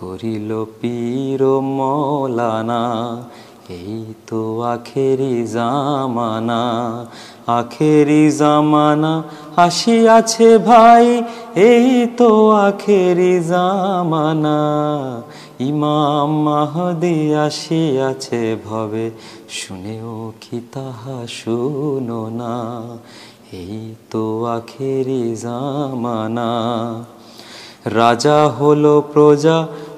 করিল পীর মৌলানা, এই তো আখেরি জামানা আখেরি জামানা আসিয়াছে ভাই, এই তো আখেরি জামানা। ইমাম মাহদি আসিয়াছে ভবে, শুনেও কি তাহা শুনো না। এই তো আখেরি জামানা, রাজা হলো প্রজা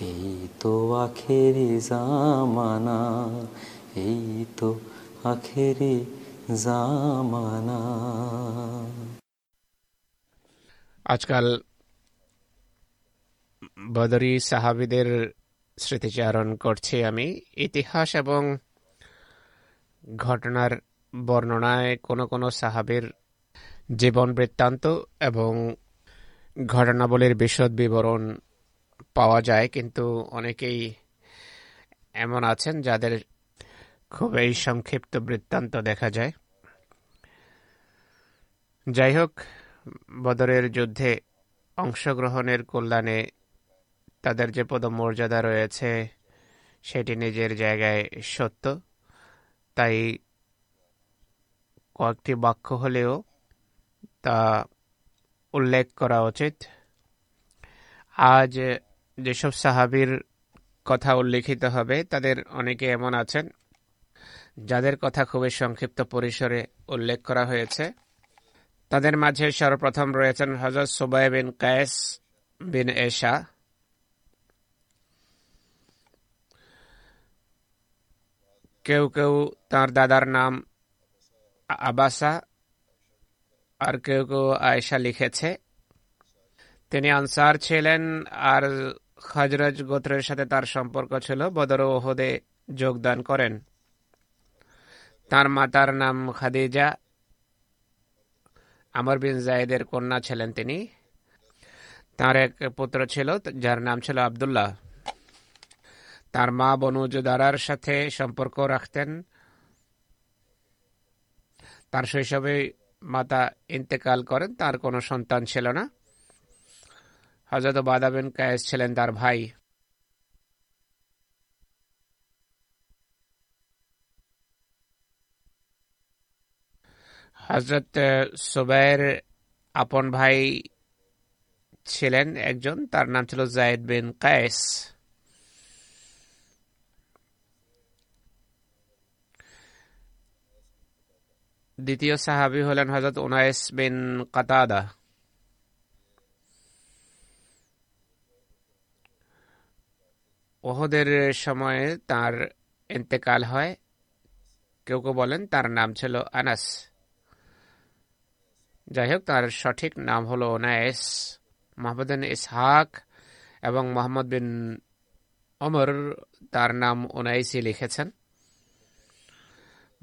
এই তো আখেরি জামানা এই তো আখেরি জামানা। আজকাল বদরি সাহাবিদের স্মৃতিচারণ করছি আমি। ইতিহাস এবং ঘটনার বর্ণনায় কোনো কোনো সাহাবের জীবন বৃত্তান্ত এবং ঘটনাবলীর বিশদ বিবরণ পাওয়া যায়, কিন্তু অনেকেই এমন আছেন যাদের খুবই সংক্ষিপ্ত বৃত্তান্ত দেখা যায়। যাই হোক, বদরের যুদ্ধে অংশগ্রহণের কল্যাণে তাদের যে পদমর্যাদা রয়েছে, সেটি নিজের জায়গায় সত্য। তাই কয়েকটি বাক্য হলেও তা উল্লেখ করা উচিত। আজ যেসব সাহাবির কথা উল্লেখিত হবে, তাদের অনেকে এমন আছেন যাদের কথা খুবই সংক্ষিপ্ত পরিসরে উল্লেখ করা হয়েছে। তাদের মাঝে সর্বপ্রথম রয়েছেন হজরত সুবাই বিন কায়েস বিন এশা। কেউ কেউ তার দাদার নাম আবাসা, আর কেউ কেউ আয়েশা লিখেছে। তিনি আনসার ছিলেন আর খাজরজ গোত্রের সাথে তার সম্পর্ক ছিল। বদর ওহদে যোগদান করেন। তার মাতার নাম খাদিজা। আমর বিন জায়েদের কন্যা ছিলেন তিনি। তার এক পুত্র ছিল, যার নাম ছিল আবদুল্লাহ। তার মা বনু জুদারার সাথে সম্পর্ক রাখতেন। তার শৈশবে মাতা ইন্তেকাল করেন, তার কোনো সন্তান ছিল না। হজরত বাদা বিন কায়েস ছিলেন তার ভাই। হজরত সুবাইর আপন ভাই ছিলেন একজন, তার নাম ছিল জায়দ বিন কায়েস। দ্বিতীয় সাহাবি হলেন হজরত উনায়েস বিন কাতাদা। ওহদের সময়ে তার ইন্তেকাল হয়। কেউ কেউ বলেন তার নাম ছিল আনাস। যাই হোক, তার সঠিক নাম হলো ওনায়েস। মোহাম্মদ বিন ইসহাক এবং মোহাম্মদ বিন অমর তার নাম ওনাইসি লিখেছেন।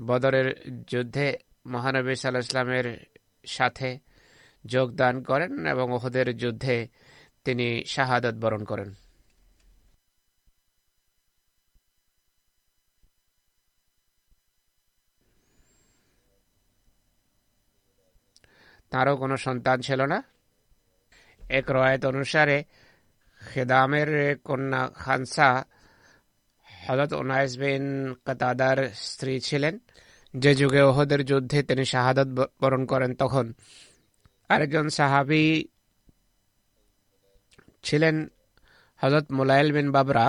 বদরের যুদ্ধে মহানবী সাল্লাহ ইসলামের সাথে যোগদান করেন এবং ওহদের যুদ্ধে তিনি শাহাদত বরণ করেন। তারও কোনো সন্তান ছিল না। এক রয়েত অনুসারে খেদামের কন্যা খানসা হজরত ওনাইস বিন কাতাদার স্ত্রী ছিলেন। যে যুগে ওহদের যুদ্ধে তিনি শাহাদত বরণ করেন তখন আরেকজন সাহাবি ছিলেন হজরত মুলাইল বিন বাবরা।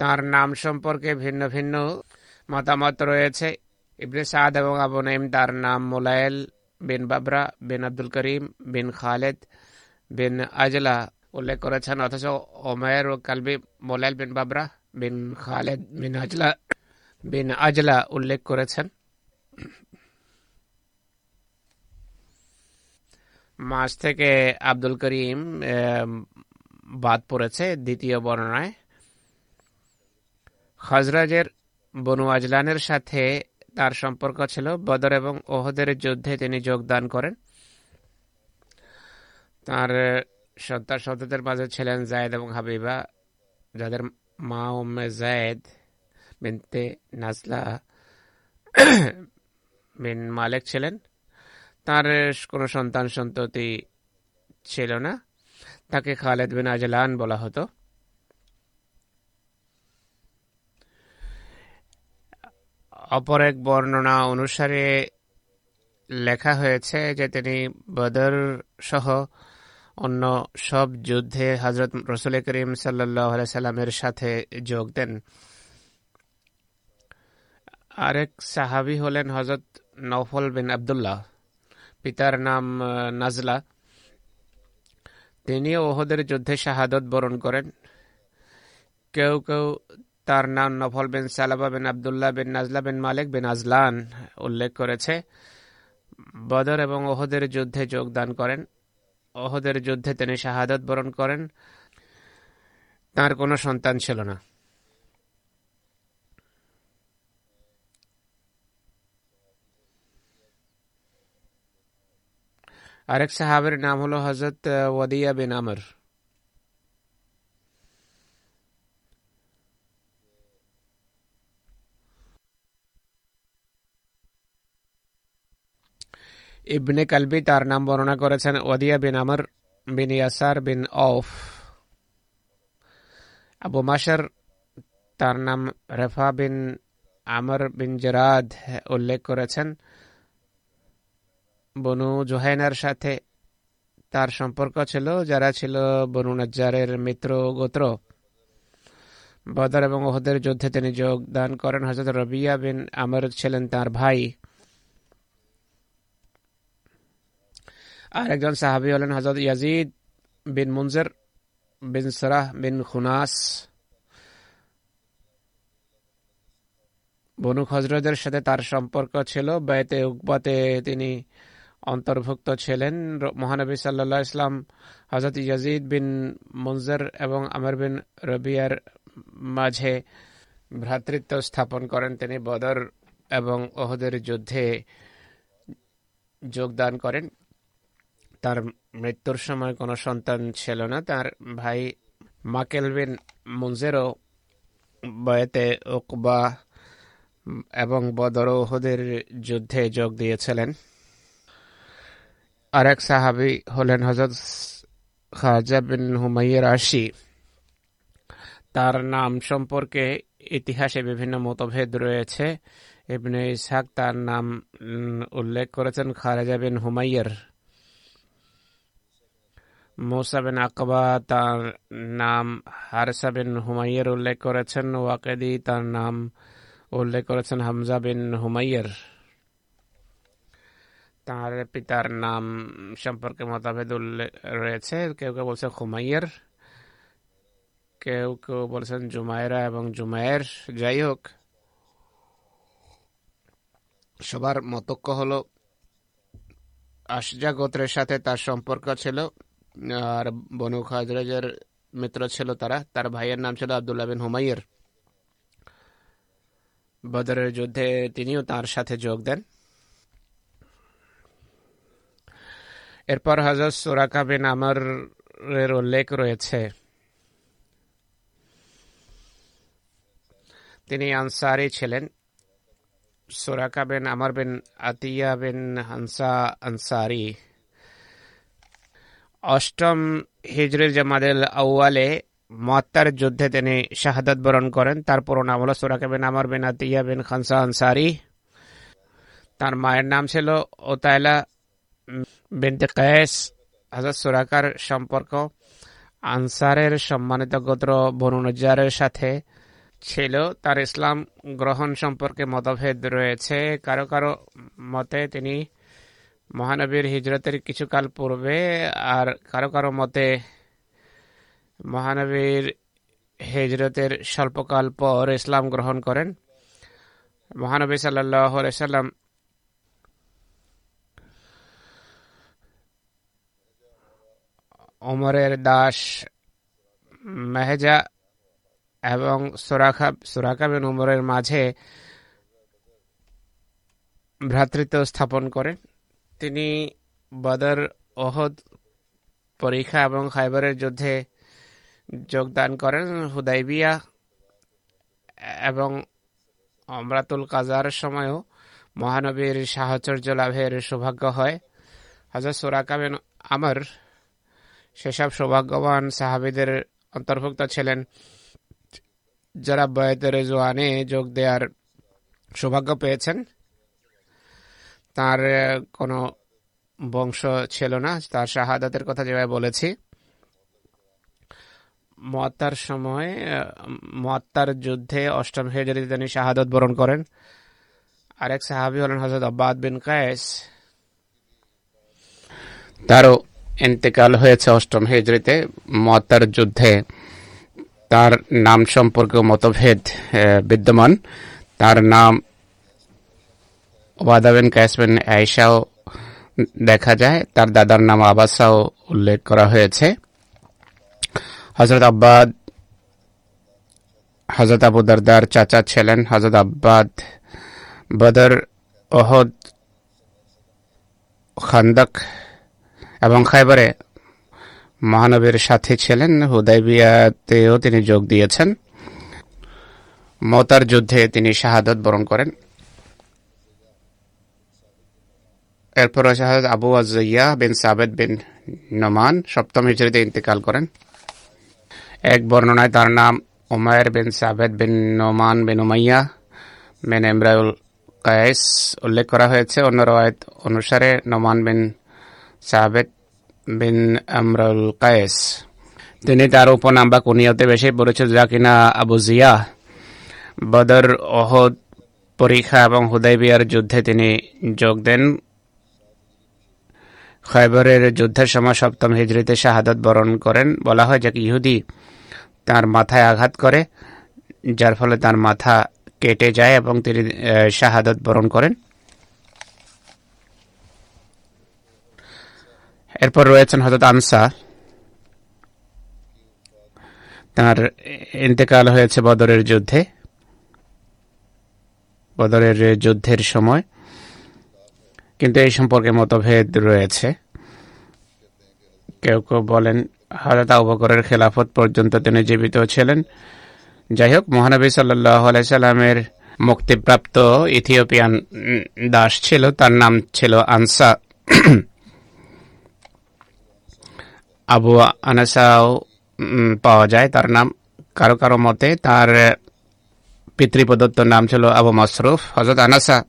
তার নাম সম্পর্কে ভিন্ন ভিন্ন মতামত রয়েছে। ইবনে সাদ এবং আবু নাইম তার নাম মোলায়েল বিন বাবরা, বিন আব্দুল করিম, বিন খালেদ বিন আজলা উল্লেখ করেছেন, অথচ ওমের ও কালবি মোলাইল বিন বাবরা, বিন খালেদ বিন আজলা বিন আজলা উল্লেখ করেছেন। মাস থেকে আব্দুল করিম বাদ পড়েছে দ্বিতীয় বর্ণনায়। খজরাজের বনু আজলানের সাথে তার সম্পর্ক ছিল। বদর এবং ওহদের যুদ্ধে তিনি যোগদান করেন। তার সন্তান সন্ততিদের মাঝে ছিলেন জায়েদ এবং হাবিবা, যাদের মা উম্মে জায়েদ বিনতে নাজলা বিন মালেক ছিলেন। তার কোনো সন্তান সন্ততি ছিল না। তাকে খালেদ বিন আজলান বলা হতো। অপর এক বর্ণনা অনুসারে লেখা হয়েছে যে তিনি বদর সহ অন্য সব যুদ্ধে হজরত রসুল করিম সাল্লাহ সাল্লামের সাথে যোগ দেন। আরেক সাহাবি হলেন হজরত নফল বিন আবদুল্লাহ, পিতার নাম নাজলা। তিনি ওহদের যুদ্ধে শাহাদত বরণ করেন। কেউ কেউ তার নাম নফল বিন সালাবা বিন আবদুল্লাহ বিন নাজলা বিন মালিক বিন আজলান উল্লেখ করেছে। বদর এবং ওহদের যুদ্ধে যোগদান করেন। ওহদের যুদ্ধে তিনি শাহাদত বরণ করেন। তার কোনো সন্তান ছিল না। আরেক সাহাবের নাম হলো হজরত ওয়াদিয়া বিন আমর। ইবনে কালবি তার নাম বর্ণনা করেছেন ওয়াদিয়া বিন আমর বিন ইয়াসার বিন অফ আবু মাসার তার নাম রেফা বিন আমর বিন জেরাদ উল্লেখ করেছেন। বনু জোহাইনার সাথে তার সম্পর্ক ছিল, যারা ছিল বনু নজ্জারের মিত্র গোত্র। বদর এবং ওহদের যুদ্ধে তিনি যোগদান করেন। হজরত রবিয়া বিন আমর ছিলেন তার ভাই। আর একজন সাহাবি হলেন হজরত ইয়াজিদ বিন মুনজর বিন সরাহ বিন খুনাস। বনু খজরদের সাথে তার সম্পর্ক ছিল। বেতে উকবাতে তিনি অন্তর্ভুক্ত ছিলেন। মহানবী সাল্লাহ ইসলাম হজরত ইয়াজিদ বিন মুনজর এবং আমর বিন রবিয়ার মাঝে ভ্রাতৃত্ব স্থাপন করেন। তিনি বদর এবং ওহদের যুদ্ধে যোগদান করেন। তার মৃত্যুর সময় কোনো সন্তান ছিল না। তার ভাই মাকেল বিন বয়েতে ওকবা এবং বদর ওহদের যুদ্ধে যোগ দিয়েছিলেন। আরেক সাহাবি হলেন হজরত খাজা বিন হুমাইয়ের আশি তার নাম সম্পর্কে ইতিহাসে বিভিন্ন মতভেদ রয়েছে। ইবনে ইসহাক তার নাম উল্লেখ করেছেন খারেজা বিন হুমাইয়ের মৌসা বিন আকবা তার নাম হারসা বিন হুমাইয়ের উল্লেখ করেছেন, ওয়াকেদি তার নাম উল্লেখ করেছেন হামজা বিন হুমাইয়ের। তার পিতার নাম সম্পর্কে মতভেদ উল্লেখ রয়েছে। কেউ কেউ বলছে হুমাইয়ের, কেউ কেউ বলছেন জুমায়রা এবং জুমায়ের যাই হোক, সবার মতক্য হল, আশজা গোত্রের সাথে তার সম্পর্ক ছিল। আর বনু খাজরাজের মিত্র ছিল তারা। তার ভাইয়ের নাম ছিল আবদুল্লাহ বিন হুমাইয়ের বদরের যুদ্ধে তিনিও তার সাথে যোগ দেন। এরপর হজরত সুরাকা বিন আমরের উল্লেখ রয়েছে। তিনি আনসারি ছিলেন। সুরাকা বিন আমর বিন আতিয়া বিন হানসা আনসারি অষ্টম হিজরির জামাদেল আউয়ালে মত্তার যুদ্ধে তিনি শাহাদত বরণ করেন। তার পুরো নাম হল সুরাকা বিন আমর বিন আতিয়া বিন খানসা আনসারি। তার মায়ের নাম ছিল ওতায়লা বিনতে কয়েস। হাজর সুরাকার সম্পর্ক আনসারের সম্মানিত গোত্র বনুনজারের সাথে ছিল। তার ইসলাম গ্রহণ সম্পর্কে মতভেদ রয়েছে। কারও কারও মতে তিনি মহানবীর হিজরতের কিছুকাল পূর্বে আর কারও কারও মতে মহানবীর হিজরতের স্বল্পকাল পর ইসলাম গ্রহণ করেন। মহানবী সাল্লাম ওমরের দাস মেহেজা এবং সুরাখা সুরাখা বিন উমরের মাঝে ভ্রাতৃত্ব স্থাপন করেন। তিনি বদর ওহদ পরীক্ষা এবং খাইবারের যুদ্ধে যোগদান করেন। হুদাইবিয়া এবং অমরাতুল কাজার সময়ও মহানবীর সাহচর্য লাভের সৌভাগ্য হয়। হজরত সুরাকা আমর সেসব সৌভাগ্যবান সাহাবিদের অন্তর্ভুক্ত ছিলেন। যারা বয়তের জোয়ানে যোগ দেওয়ার সৌভাগ্য পেয়েছেন। তার কোনো বংশ ছিল না। তার শাহাদাতের কথা যেভাবে বলেছি। মত্তার সময় মত্তার যুদ্ধে অষ্টম হেজরিতে তিনি শাহাদত বরণ করেন। আরেক সাহাবি হলেন হজরত আব্বাদ বিন কায়েস। তারও ইন্তেকাল হয়েছে অষ্টম হেজরিতে। মত্তার যুদ্ধে তার নাম সম্পর্কে মতভেদ বিদ্যমান। তার নাম ওবাদা বিন কায়েস বিন আয়সাও দেখা যায়। তার দাদার নাম আবাসাও উল্লেখ করা হয়েছে। হজরত আব্বাদ হজরত আবু দরদার চাচা ছিলেন হজরত আব্বাদ বদর ওহদ খান্দক এবং খাইবারে মহানবীর সাথে ছিলেন। হুদাইবিয়াতেও তিনি যোগ দিয়েছেন। মতার যুদ্ধে তিনি শাহাদত বরণ করেন। এরপর শাহাদ আবু আজইয়া বিন সাবেদ বিন নমান, সপ্তম হিজড়িতে ইন্তেকাল করেন। এক বর্ণনায় তার নাম Umair bin Sabit bin Noman bin Umayya, bin Imraul Qais উল্লেখ করা হয়েছে। অন্য রয়েত অনুসারে নোমান বিন সাবেদ বিন আমরাউল কায়েস। তিনি তার উপনাম বা কুনিয়তে বেশি পরিচিত যা কিনা আবু জিয়া, বদর অহদ পরীক্ষা এবং হুদাইবিয়ার যুদ্ধে তিনি যোগ দেন। খয়বরের যুদ্ধের সময় সপ্তম হিজড়িতে শাহাদত বরণ করেন। বলা হয় যে ইহুদি তার মাথায় আঘাত করে, যার ফলে তার মাথা কেটে যায় এবং তিনি শাহাদত বরণ করেন। এরপর রয়েছেন হজরত আনসা। তার ইন্তেকাল হয়েছে বদরের যুদ্ধে। বদরের যুদ্ধের সময়। কিন্তু এই সম্পর্কে মতভেদ রয়েছে। কেউ কেউ বলেন, হজরত আবকরের খেলাফত পর্যন্ত তিনি জীবিত ছিলেন। যাই হোক, মহানবী সাল্লাহ সাল্লামের মুক্তিপ্রাপ্ত ইথিওপিয়ান দাস ছিল, তার নাম ছিল আনসা। আবু আনাসাও পাওয়া যায় তার নাম। কারও কারও মতে তার পিতৃপ্রদত্ত নাম ছিল আবু মসরুফ হজরত আনাসা।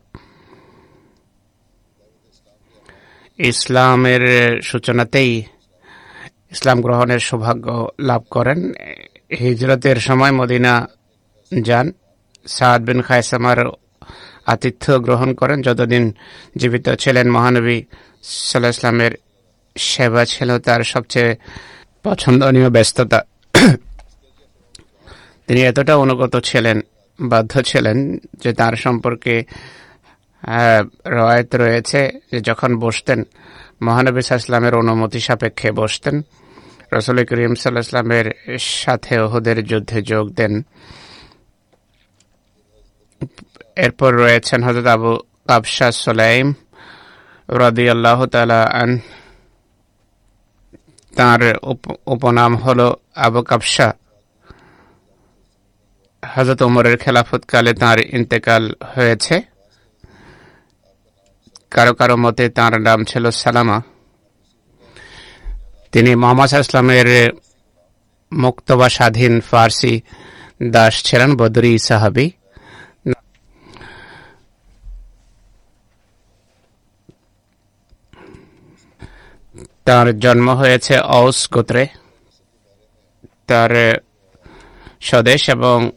ইসলামের সূচনাতেই ইসলাম গ্রহণের সৌভাগ্য লাভ করেন। হিজরতের সময় মদিনা যান। সাদ বিন খায়সামার আতিথ্য গ্রহণ করেন। যতদিন জীবিত ছিলেন মহানবী সাল্লাহ ইসলামের সেবা ছিল তার সবচেয়ে পছন্দনীয় ব্যস্ততা। তিনি এতটা অনুগত ছিলেন, বাধ্য ছিলেন যে তার সম্পর্কে রয়েত রয়েছে যে যখন বসতেন, মহানবী ইসলামের অনুমতি সাপেক্ষে বসতেন। রসুল করিম সাল্লাহ ইসলামের সাথে ওহুদের যুদ্ধে যোগ দেন। এরপর রয়েছেন হজরত আবু কাবসা সোলাইম রদি আল্লাহ তালা আন, তার উপনাম হল আবু কাবসা হজরত উমরের খেলাফতকালে তাঁর ইন্তেকাল হয়েছে। কারও কারও মতে তার নাম ছিল সালামা। তিনি মোহাম্মদ ইসলামের মুক্ত বা স্বাধীন ফার্সি দাস ছিলেন বদরি সাহাবি। তার জন্ম হয়েছে অউস গোত্রে। তার স্বদেশ এবং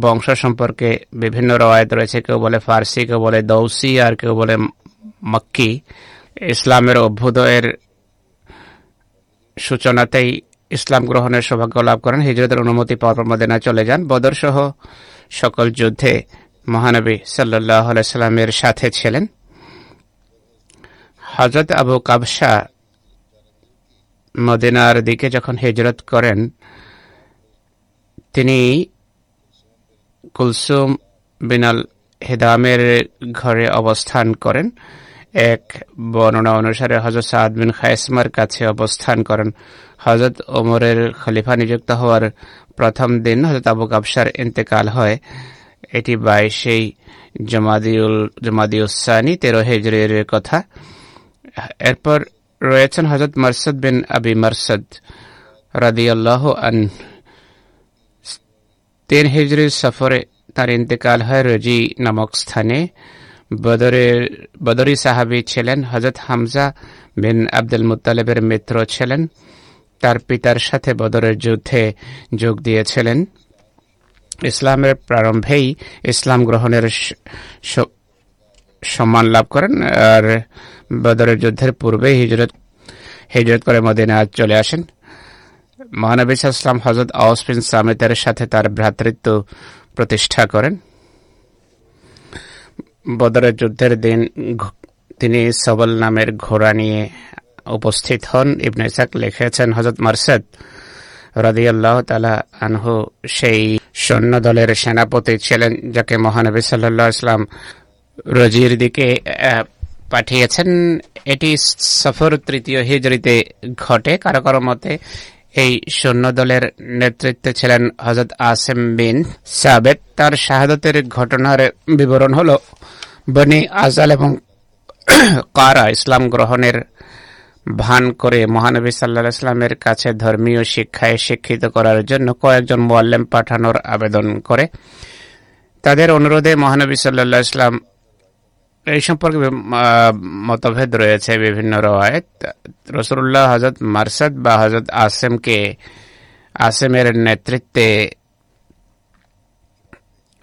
বংশ সম্পর্কে বিভিন্ন রওয়ায়ত রয়েছে। কেউ বলে ফার্সি, কেউ বলে দৌসি, আর কেউ বলে মক্কি, ইসলামের অভ্যুদয়ের সূচনাতেই ইসলাম গ্রহণের সৌভাগ্য লাভ করেন। হিজরতের অনুমতি পাওয়ার পর মদিনায় চলে যান। বদর সহ সকল যুদ্ধে মহানবী সাল্লাহ সাল্লামের সাথে ছিলেন। হজরত আবু কাবসা মদিনার দিকে যখন হিজরত করেন, তিনি কুলসুম বিনাল হেদামের ঘরে অবস্থান করেন। এক বর্ণনা অনুসারে হজরত সাদ বিন খায়সমার কাছে অবস্থান করেন। হজরত ওমরের খলিফা নিযুক্ত হওয়ার প্রথম দিন হজরত আবু কাবসার ইন্তেকাল হয়। এটি বাইশেই জমাদিউল, জমাদিউসানি তেরো হেজরের কথা। এরপর রয়েছেন হজরত মারসদ বিন আবি মারসদ রাদিয়াল্লাহ আন। তিন হিজরির সফরে তার ইন্তেকাল হয় রজি নামক স্থানে। বদরের, বদরি সাহাবি ছিলেন হজরত হামজা বিন আব্দুল মুতালেবের মিত্র ছিলেন। তার পিতার সাথে বদরের যুদ্ধে যোগ দিয়েছিলেন। ইসলামের প্রারম্ভেই ইসলাম গ্রহণের সম্মান লাভ করেন আর বদরের যুদ্ধের পূর্বেই হিজরত হিজরত করে মদিনা চলে আসেন। মহানবী ইসলাম হজরত আউস বিন সামেতের সাথে তার ভ্রাতৃত্ব প্রতিষ্ঠা করেন। বদরের যুদ্ধের দিন তিনি সবল নামের ঘোড়া নিয়ে উপস্থিত হন। ইবনে ইসাক লিখেছেন হজরত মারসাদ রাদিয়াল্লাহ তালা আনহু সেই সৈন্য দলের সেনাপতি ছিলেন, যাকে মহানবী সাল্লাহ ইসলাম রজির দিকে পাঠিয়েছেন। এটি সফর তৃতীয় হিজড়িতে ঘটে। কারও কারও মতে এই সৈন্য দলের নেতৃত্বে ছিলেন হজরত আসেম বিন সাবেদ তার শাহাদতের ঘটনার বিবরণ হল বনি আজাল এবং কারা ইসলাম গ্রহণের ভান করে মহানবী সাল্লাহ ইসলামের কাছে ধর্মীয় শিক্ষায় শিক্ষিত করার জন্য কয়েকজন মোয়াল্লেম পাঠানোর আবেদন করে। তাদের অনুরোধে মহানবী সাল্লাহ ইসলাম এই সম্পর্কে মতভেদ রয়েছে বিভিন্ন রওয়ায়ত। রসুল্লাহ হজরত মারসাদ বা হজরত আসেমকে, আসেমের নেতৃত্বে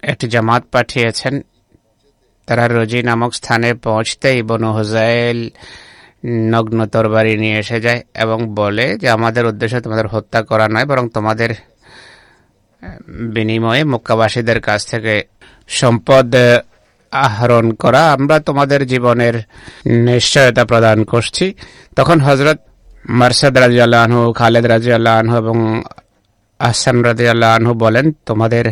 একটি জামাত পাঠিয়েছেন। তারা রোজি নামক স্থানে পৌঁছতেই বনু হোজাইল নগ্ন তরবারি নিয়ে এসে যায় এবং বলে যে, আমাদের উদ্দেশ্য তোমাদের হত্যা করা নয়, বরং তোমাদের বিনিময়ে মক্কাবাসীদের কাছ থেকে সম্পদ আহরণ করা আমরা তোমাদের জীবনের নিশ্চয়তা প্রদান করছি। তখন হজরত মার্শাদ রাজি আল্লাহনু খালেদ রাজি আল্লাহনু এবং আহসান রাজি আল্লাহনু বলেন, তোমাদের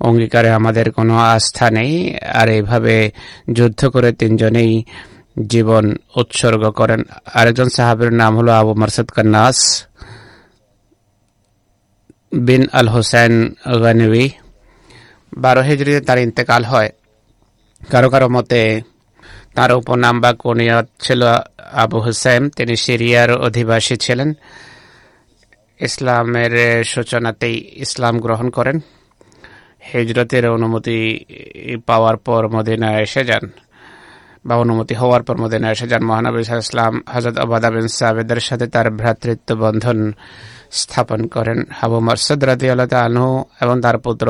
অঙ্গীকারে আমাদের কোনো আস্থা নেই। আর এইভাবে যুদ্ধ করে তিনজনেই জীবন উৎসর্গ করেন। আরেকজন সাহাবের নাম হলো আবু মারসাদ কান্নাস বিন আল হোসেন গানবি বারো হিজড়িতে তার ইন্তেকাল হয়। কারও কারও মতে তার উপনাম বা কোনিয়ত ছিল আবু হুসাইম তিনি সিরিয়ার অধিবাসী ছিলেন। ইসলামের সূচনাতেই ইসলাম গ্রহণ করেন। হিজরতের অনুমতি পাওয়ার পর মদিনা এসে যান বা অনুমতি হওয়ার পর মদিনা এসে যান। মহানবী ইসলাম হজরত আবাদা বিন সাবেদের সাথে তার ভ্রাতৃত্ব বন্ধন স্থাপন করেন। হাবু মরসদ রাজি আল্লাহ আনহু এবং তার পুত্র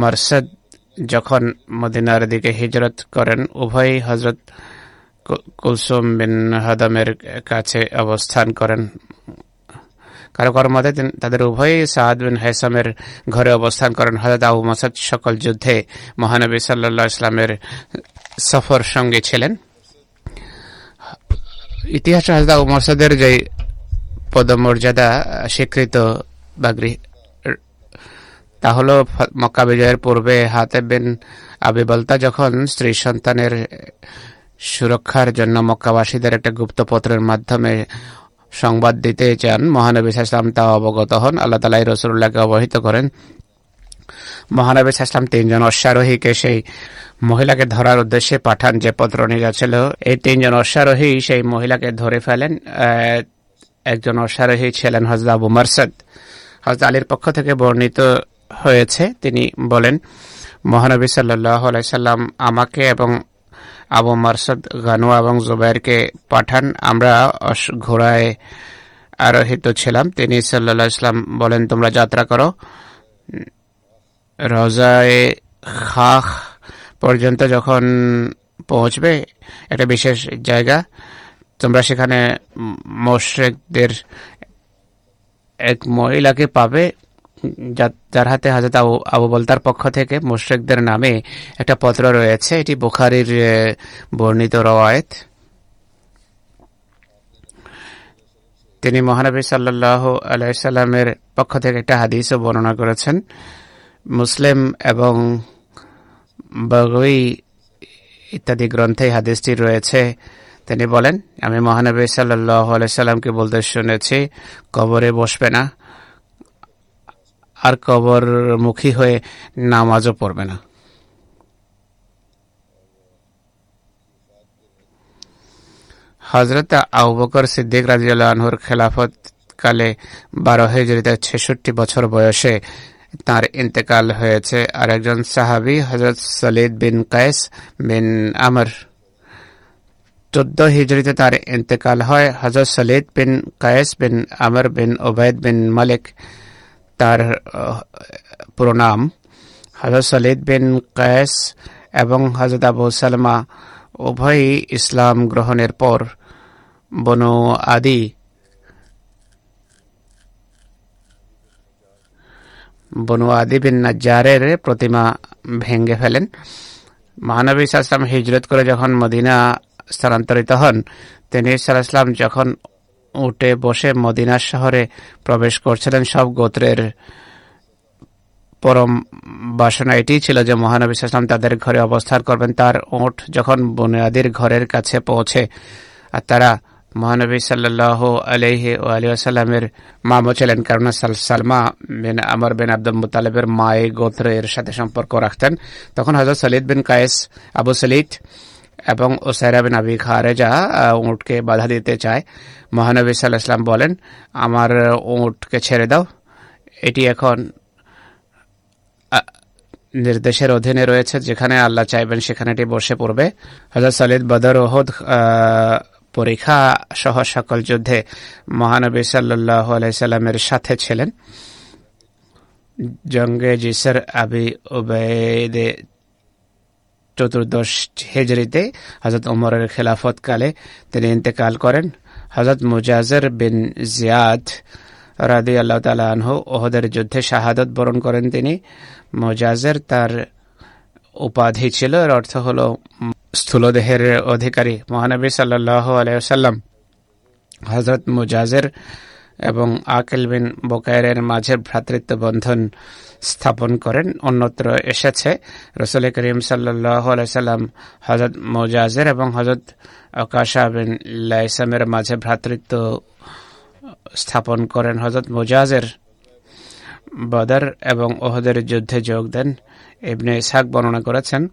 মরসদ যখন মদিনার দিকে হিজরত করেন, উভয়ই হজরত কুলসুম বিন হাদামের কাছে অবস্থান করেন। কারও কারও মতে তাদের উভয়ই সাদ বিন হেসামের ঘরে অবস্থান করেন হজরত আবু মাসাদ সকল যুদ্ধে মহানবী সাল্লা ইসলামের সফর সঙ্গে ছিলেন। ইতিহাসে হজরত আবু মাসাদের যে পদমর্যাদা স্বীকৃত বা তা হল মক্কা বিজয়ের পূর্বে হাতে বিন আবি বলতা যখন স্ত্রী সন্তানের সুরক্ষার জন্য মক্কাবাসীদের একটা গুপ্তপত্রের মাধ্যমে সংবাদ দিতে চান মহানবী সাহসাম তা অবগত হন। আল্লাহ তালাই রসুল্লাহকে অবহিত করেন। মহানবী সাহসাম তিনজন অশ্বারোহীকে সেই মহিলাকে ধরার উদ্দেশ্যে পাঠান যে পত্র নিয়ে যাচ্ছিল। এই তিনজন অশ্বারোহী সেই মহিলাকে ধরে ফেলেন। একজন অশ্বারোহী ছিলেন হজরত আবু মারসাদ। হজরত আলীর পক্ষ থেকে বর্ণিত হয়েছে। তিনি বলেন, মহানবী সাল্লাহ সাল্লাম আমাকে এবং আবু মারসদ গানুয়া এবং জুবাইরকে পাঠান। আমরা ঘোড়ায় আরোহিত ছিলাম। তিনি সাল্লাহ ইসলাম বলেন, তোমরা যাত্রা করো। রজায় খাখ পর্যন্ত যখন পৌঁছবে, একটা বিশেষ জায়গা, তোমরা সেখানে মোশেকদের এক মহিলাকে পাবে। যার হাতে হাজরত আবু আবু বলতার পক্ষ থেকে মুশ্রিকদের নামে একটা পত্র রয়েছে। এটি বুখারির বর্ণিত রওয়ায়ত। তিনি মহানবী সাল্লাহ আলাইসাল্লামের পক্ষ থেকে একটা হাদিসও বর্ণনা করেছেন। মুসলিম এবং বগই ইত্যাদি গ্রন্থে হাদিসটি রয়েছে। তিনি বলেন, আমি মহানবী সাল্লাহ আলাইসাল্লামকে বলতে শুনেছি, কবরে বসবে না। আর কবর মুখী হয়ে নামাজও পড়বে না। হজরত আবু বকর সিদ্দিক রাজিউল্লাহ আনহুর খেলাফত কালে বারো হিজরিতে ছেষট্টি বছর বয়সে তার ইন্তেকাল হয়েছে। আর একজন সাহাবি হজরত সলিদ বিন কায়েস বিন আমর, চোদ্দ হিজড়িতে তার ইন্তেকাল হয়। হজরত সলিদ বিন কায়েস বিন আমর বিন ওবায়দ বিন মালিক তার আহ, পুরো নাম। হজরত সলিদ বিন কায়েস এবং হজরত আবু সালমা উভয়ই ইসলাম গ্রহণের পর বনু আদি বনু আদি বিন নাজ্জারের প্রতিমা ভেঙে ফেলেন। মহানবী সাল্লাম হিজরত করে যখন মদিনা স্থানান্তরিত হন তিনি সাল্লাম যখন উঠে বসে মদিনা শহরে প্রবেশ করছিলেন। সব গোত্রের পরম বাসনা এটি ছিল যে মহানবী সাল্লাম তাদের ঘরে অবস্থান করবেন। তার ওঠ যখন বুনিয়াদির ঘরের কাছে পৌঁছে আর তারা মহানবী সাল্লাহ আলহি ও আলী আসাল্লামের মামো ছিলেন, কারণ সাল- সালমা বিন আমর বিন আব্দুল মুতালেবের মায়ে গোত্রের সাথে সম্পর্ক রাখতেন। তখন হজরত সলিদ বিন কায়েস, আবু সলিদ এবং ওসাইরা বিন আবি খারেজা উঁটকে বাধা দিতে চায়। মহানবী সাল্লাহ ইসলাম বলেন, আমার উঁটকে ছেড়ে দাও। এটি এখন নির্দেশের অধীনে রয়েছে, যেখানে আল্লাহ চাইবেন সেখানে এটি বসে পড়বে। হজরত সালিদ বদর ওহদ পরীক্ষা সহ সকল যুদ্ধে মহানবী সাল্লাহ আলাইসাল্লামের সাথে ছিলেন। জঙ্গে জিসর আবি উবেদে চতুর্দশ হেজরিতে হজরত ওমরের খেলাফতকালে তিনি ইন্তেকাল করেন। হজরত মুজাজের বিন জিয়াদ রাদি আল্লাহ তালা আনহু ওহদের যুদ্ধে শাহাদত বরণ করেন তিনি। মুজাজের তার উপাধি ছিল, এর অর্থ হল স্থূলদেহের অধিকারী। মহানবী সাল্লাহ আলাইসাল্লাম হজরত মুজাজের এবং আকিল বিন বোকায়ের মাঝে ভ্রাতৃত্ব বন্ধন স্থাপন করেন। অন্যত্র এসেছে রসুল করিম সাল্লাম হজরত মোজাজের এবং হজরত আকাশা বিন লাইসামের মাঝে ভ্রাতৃত্ব স্থাপন করেন হজরত মোজাজের। বদর এবং ওহদের যুদ্ধে যোগ দেন। ইবনে ইসহাক বর্ণনা করেছেন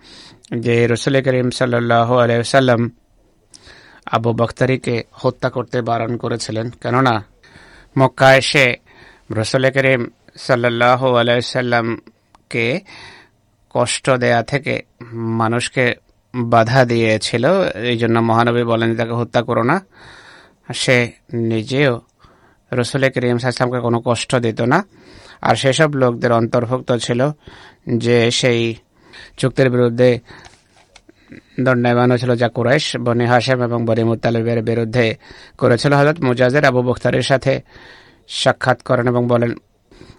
যে রসুল করিম সাল্লাহ আলাইসাল্লাম আবু বখতারিকে হত্যা করতে বারণ করেছিলেন। কেননা মক্কা এসে রসুল করিম সাল্লাহ আলাইসাল্লামকে কষ্ট দেয়া থেকে মানুষকে বাধা দিয়েছিল এই জন্য মহানবী বলেন তাকে হত্যা করো না। সে নিজেও রসুল করিম সাল্লামকে কোনো কষ্ট দিত না। আর সেসব লোকদের অন্তর্ভুক্ত ছিল যে সেই চুক্তির বিরুদ্ধে দণ্ডায়মান ছিল যা কুরাইশ, বনি হাসেম এবং বনি মুতালিবের বিরুদ্ধে করেছিল হজরত মুজাজের আবু বখতারের সাথে সাক্ষাৎ করেন এবং বলেন,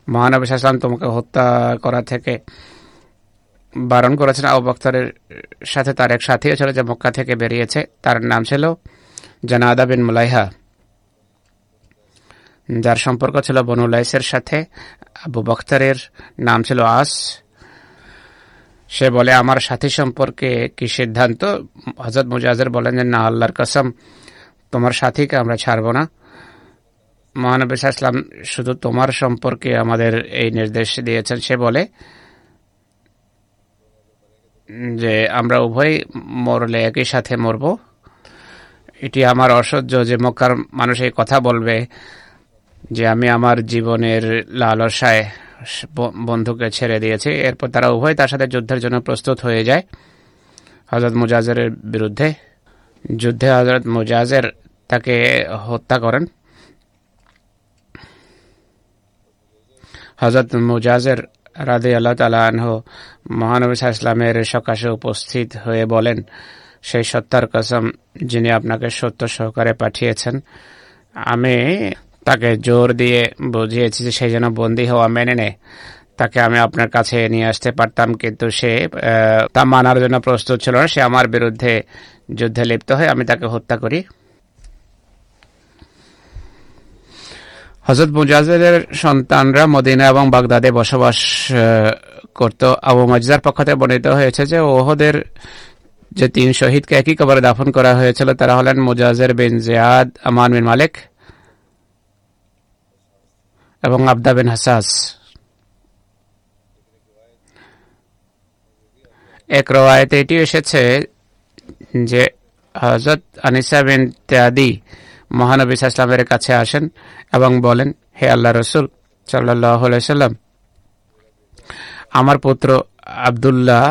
মহানবী সাল্লাম তোমাকে হত্যা করা থেকে বারণ করেছেন। আবু বখতারের সাথে তার এক সাথীও ছিল যে মক্কা থেকে বেরিয়েছে। তার নাম ছিল জানাদা বিন মুলাইহা। যার সম্পর্ক ছিল বনুলাইসের সাথে। আবু বখতারের নাম ছিল আস। সে বলে, আমার সাথী সম্পর্কে কি সিদ্ধান্ত? হজরত মুজাজের বলেন যে, না, আল্লাহর কসম, তোমার সাথীকে আমরা ছাড়ব না। মহানবী ইসলাম শুধু তোমার সম্পর্কে আমাদের এই নির্দেশ দিয়েছেন। সে বলে, যে, আমরা উভয় মরলে একই সাথে মরব। এটি আমার অসহ্য যে মক্কার মানুষ এই কথা বলবে যে, আমি আমার জীবনের লালসায় বন্ধুকে ছেড়ে দিয়েছি। এরপর তারা উভয় তার সাথে যুদ্ধের জন্য প্রস্তুত হয়ে যায়। হজরত মুজাজের বিরুদ্ধে যুদ্ধে হজরত মুজাজের তাকে হত্যা করেন। হজরত মুজাজের রাধে আল্লাহ তালা আনহ মহানবী ইসলামের সকাশে উপস্থিত হয়ে বলেন, সেই সত্তার কসম যিনি আপনাকে সত্য সহকারে পাঠিয়েছেন, আমি তাকে জোর দিয়ে বুঝিয়েছি যে সেই যেন বন্দি হওয়া মেনে নেয়। তাকে আমি আপনার কাছে নিয়ে আসতে পারতাম, কিন্তু সে তা মানার জন্য প্রস্তুত ছিল না। সে আমার বিরুদ্ধে যুদ্ধে লিপ্ত হয়ে আমি তাকে হত্যা করি। হজরত মুজাজের সন্তানরা মদিনা এবং বাগদাদে বসবাস করত। আবু মজার পক্ষ থেকে বর্ণিত হয়েছে যে ওহদের যে তিন শহীদকে একই কবরে দাফন করা হয়েছিল, তারা হলেন মুজাজের বিন জিয়াদ, আমান বিন মালিক এবং আবদা বিন হাসাস। এক রওয়ায়তে এটি এসেছে যে হজরত আনিসা বিন ত্যাদি মহানবী ইসলামের কাছে আসেন এবং বলেন, হে আল্লাহ রসুল সাল্লাহ সাল্লাম আমার পুত্র আবদুল্লাহ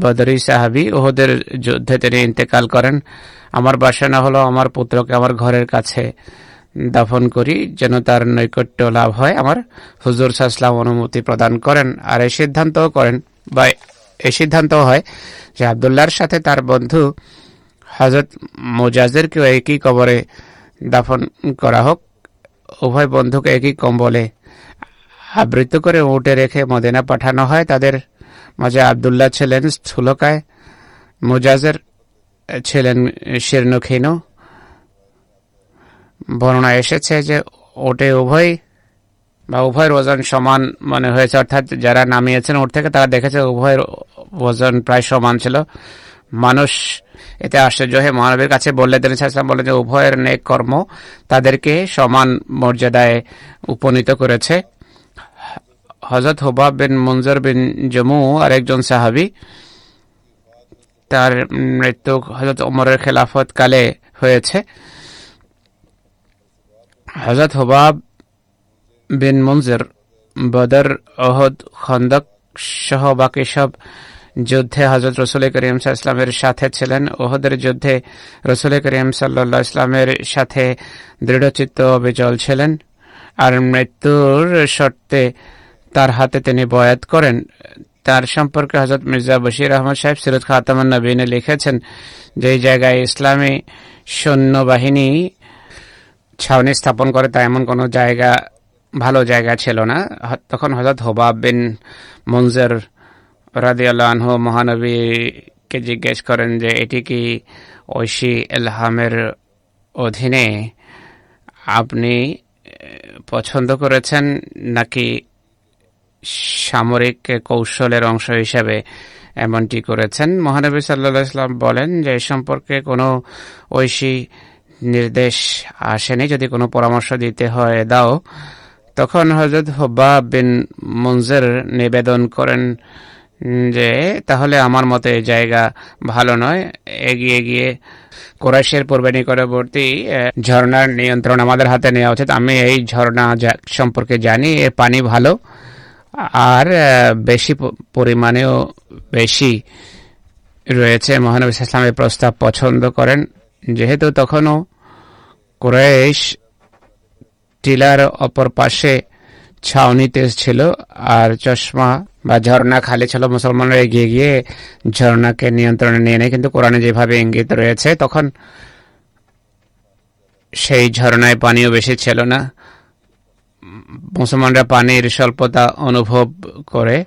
বদরি সাহাবি ওহদের যুদ্ধে তিনি ইন্তেকাল করেন। আমার বাসনা হলো আমার পুত্রকে আমার ঘরের কাছে দাফন করি, যেন তার নৈকট্য লাভ হয়। আমার হুজুর সাহসলাম অনুমতি প্রদান করেন আর এই সিদ্ধান্তও করেন বা এই সিদ্ধান্ত হয় যে আবদুল্লাহর সাথে তার বন্ধু হজরত মোজাজেরকেও একই কবরে দাফন করা হোক। উভয় বন্ধুকে একই কম্বলে আবৃত করে উঠে রেখে মদিনা পাঠানো হয়। তাদের মাঝে আবদুল্লাহ ছিলেন স্থূলকায়, মোজাজের ছিলেন শীর্ণক্ষীণ। বর্ণনা এসেছে যে ওটে উভয় বা উভয়ের ওজন সমান মনে হয়েছে। অর্থাৎ যারা নামিয়েছেন ওর থেকে তারা দেখেছে উভয়ের ওজন প্রায় সমান ছিল। মানুষ এতে আশ্চর্য হয়ে মহানবীর কাছে বললে তিনি সাহসাম বললেন যে উভয়ের নেক কর্ম তাদেরকে সমান মর্যাদায় উপনীত করেছে। হজরত হুবাব বিন মঞ্জর বিন জমু আরেকজন সাহাবি, তার মৃত্যু হজরত ওমরের খেলাফত কালে হয়েছে। হজরত হবাব বিন মঞ্জর বদর অহদ খন্দক সহ বাকি সব যুদ্ধে হজরত রসুল করিম ইসলামের সাথে ছিলেন। ওহদের যুদ্ধে রসুল করিম সাল্লা ইসলামের সাথে দৃঢ়চিত্ত বিজল ছিলেন আর মৃত্যুর শর্তে তার হাতে তিনি বয়াত করেন। তার সম্পর্কে হজরত মির্জা বশির আহমদ সাহেব সিরত খাতামান নবীনে লিখেছেন যে জায়গায় ইসলামী সৈন্যবাহিনী ছাউনি স্থাপন করে তা এমন কোনো জায়গা, ভালো জায়গা ছিল না। তখন হজরত হোবাব বিন মঞ্জর রাদিয়াল্লাহ আনহু মহানবীকে জিজ্ঞেস করেন যে, এটি কি ঐশী এলহামের অধীনে আপনি পছন্দ করেছেন নাকি সামরিক কৌশলের অংশ হিসেবে এমনটি করেছেন? মহানবী সাল্লাহ ইসলাম বলেন যে, এ সম্পর্কে কোনো ঐশী নির্দেশ আসেনি। যদি কোনো পরামর্শ দিতে হয়, দাও। তখন হজরত হব্বা বিন মঞ্জের নিবেদন করেন যে, তাহলে আমার মতে জায়গা ভালো নয়। এগিয়ে গিয়ে কোরাইশের পূর্বে নিকটবর্তী ঝর্ণার নিয়ন্ত্রণ আমাদের হাতে নেওয়া উচিত। আমি এই ঝর্ণা সম্পর্কে জানি, এর পানি ভালো। আর বেশি পরিমাণেও বেশি রয়েছে। মহানবী ইসলামের প্রস্তাব পছন্দ করেন। যেহেতু তখনও কুরাইশ টিলার অপর পাশে ছাউনিতে ছিল আর চশমা বা ঝর্ণা খালি ছিল। মুসলমানরা এগিয়ে গিয়ে ঝর্ণাকে নিয়ন্ত্রণে নিয়ে নেয়। কিন্তু কোরআনে যেভাবে ইঙ্গিত রয়েছে, তখন সেই ঝর্ণায় পানিও বেশি ছিল না। মুসলমানরা পানির স্বল্পতা অনুভব করে।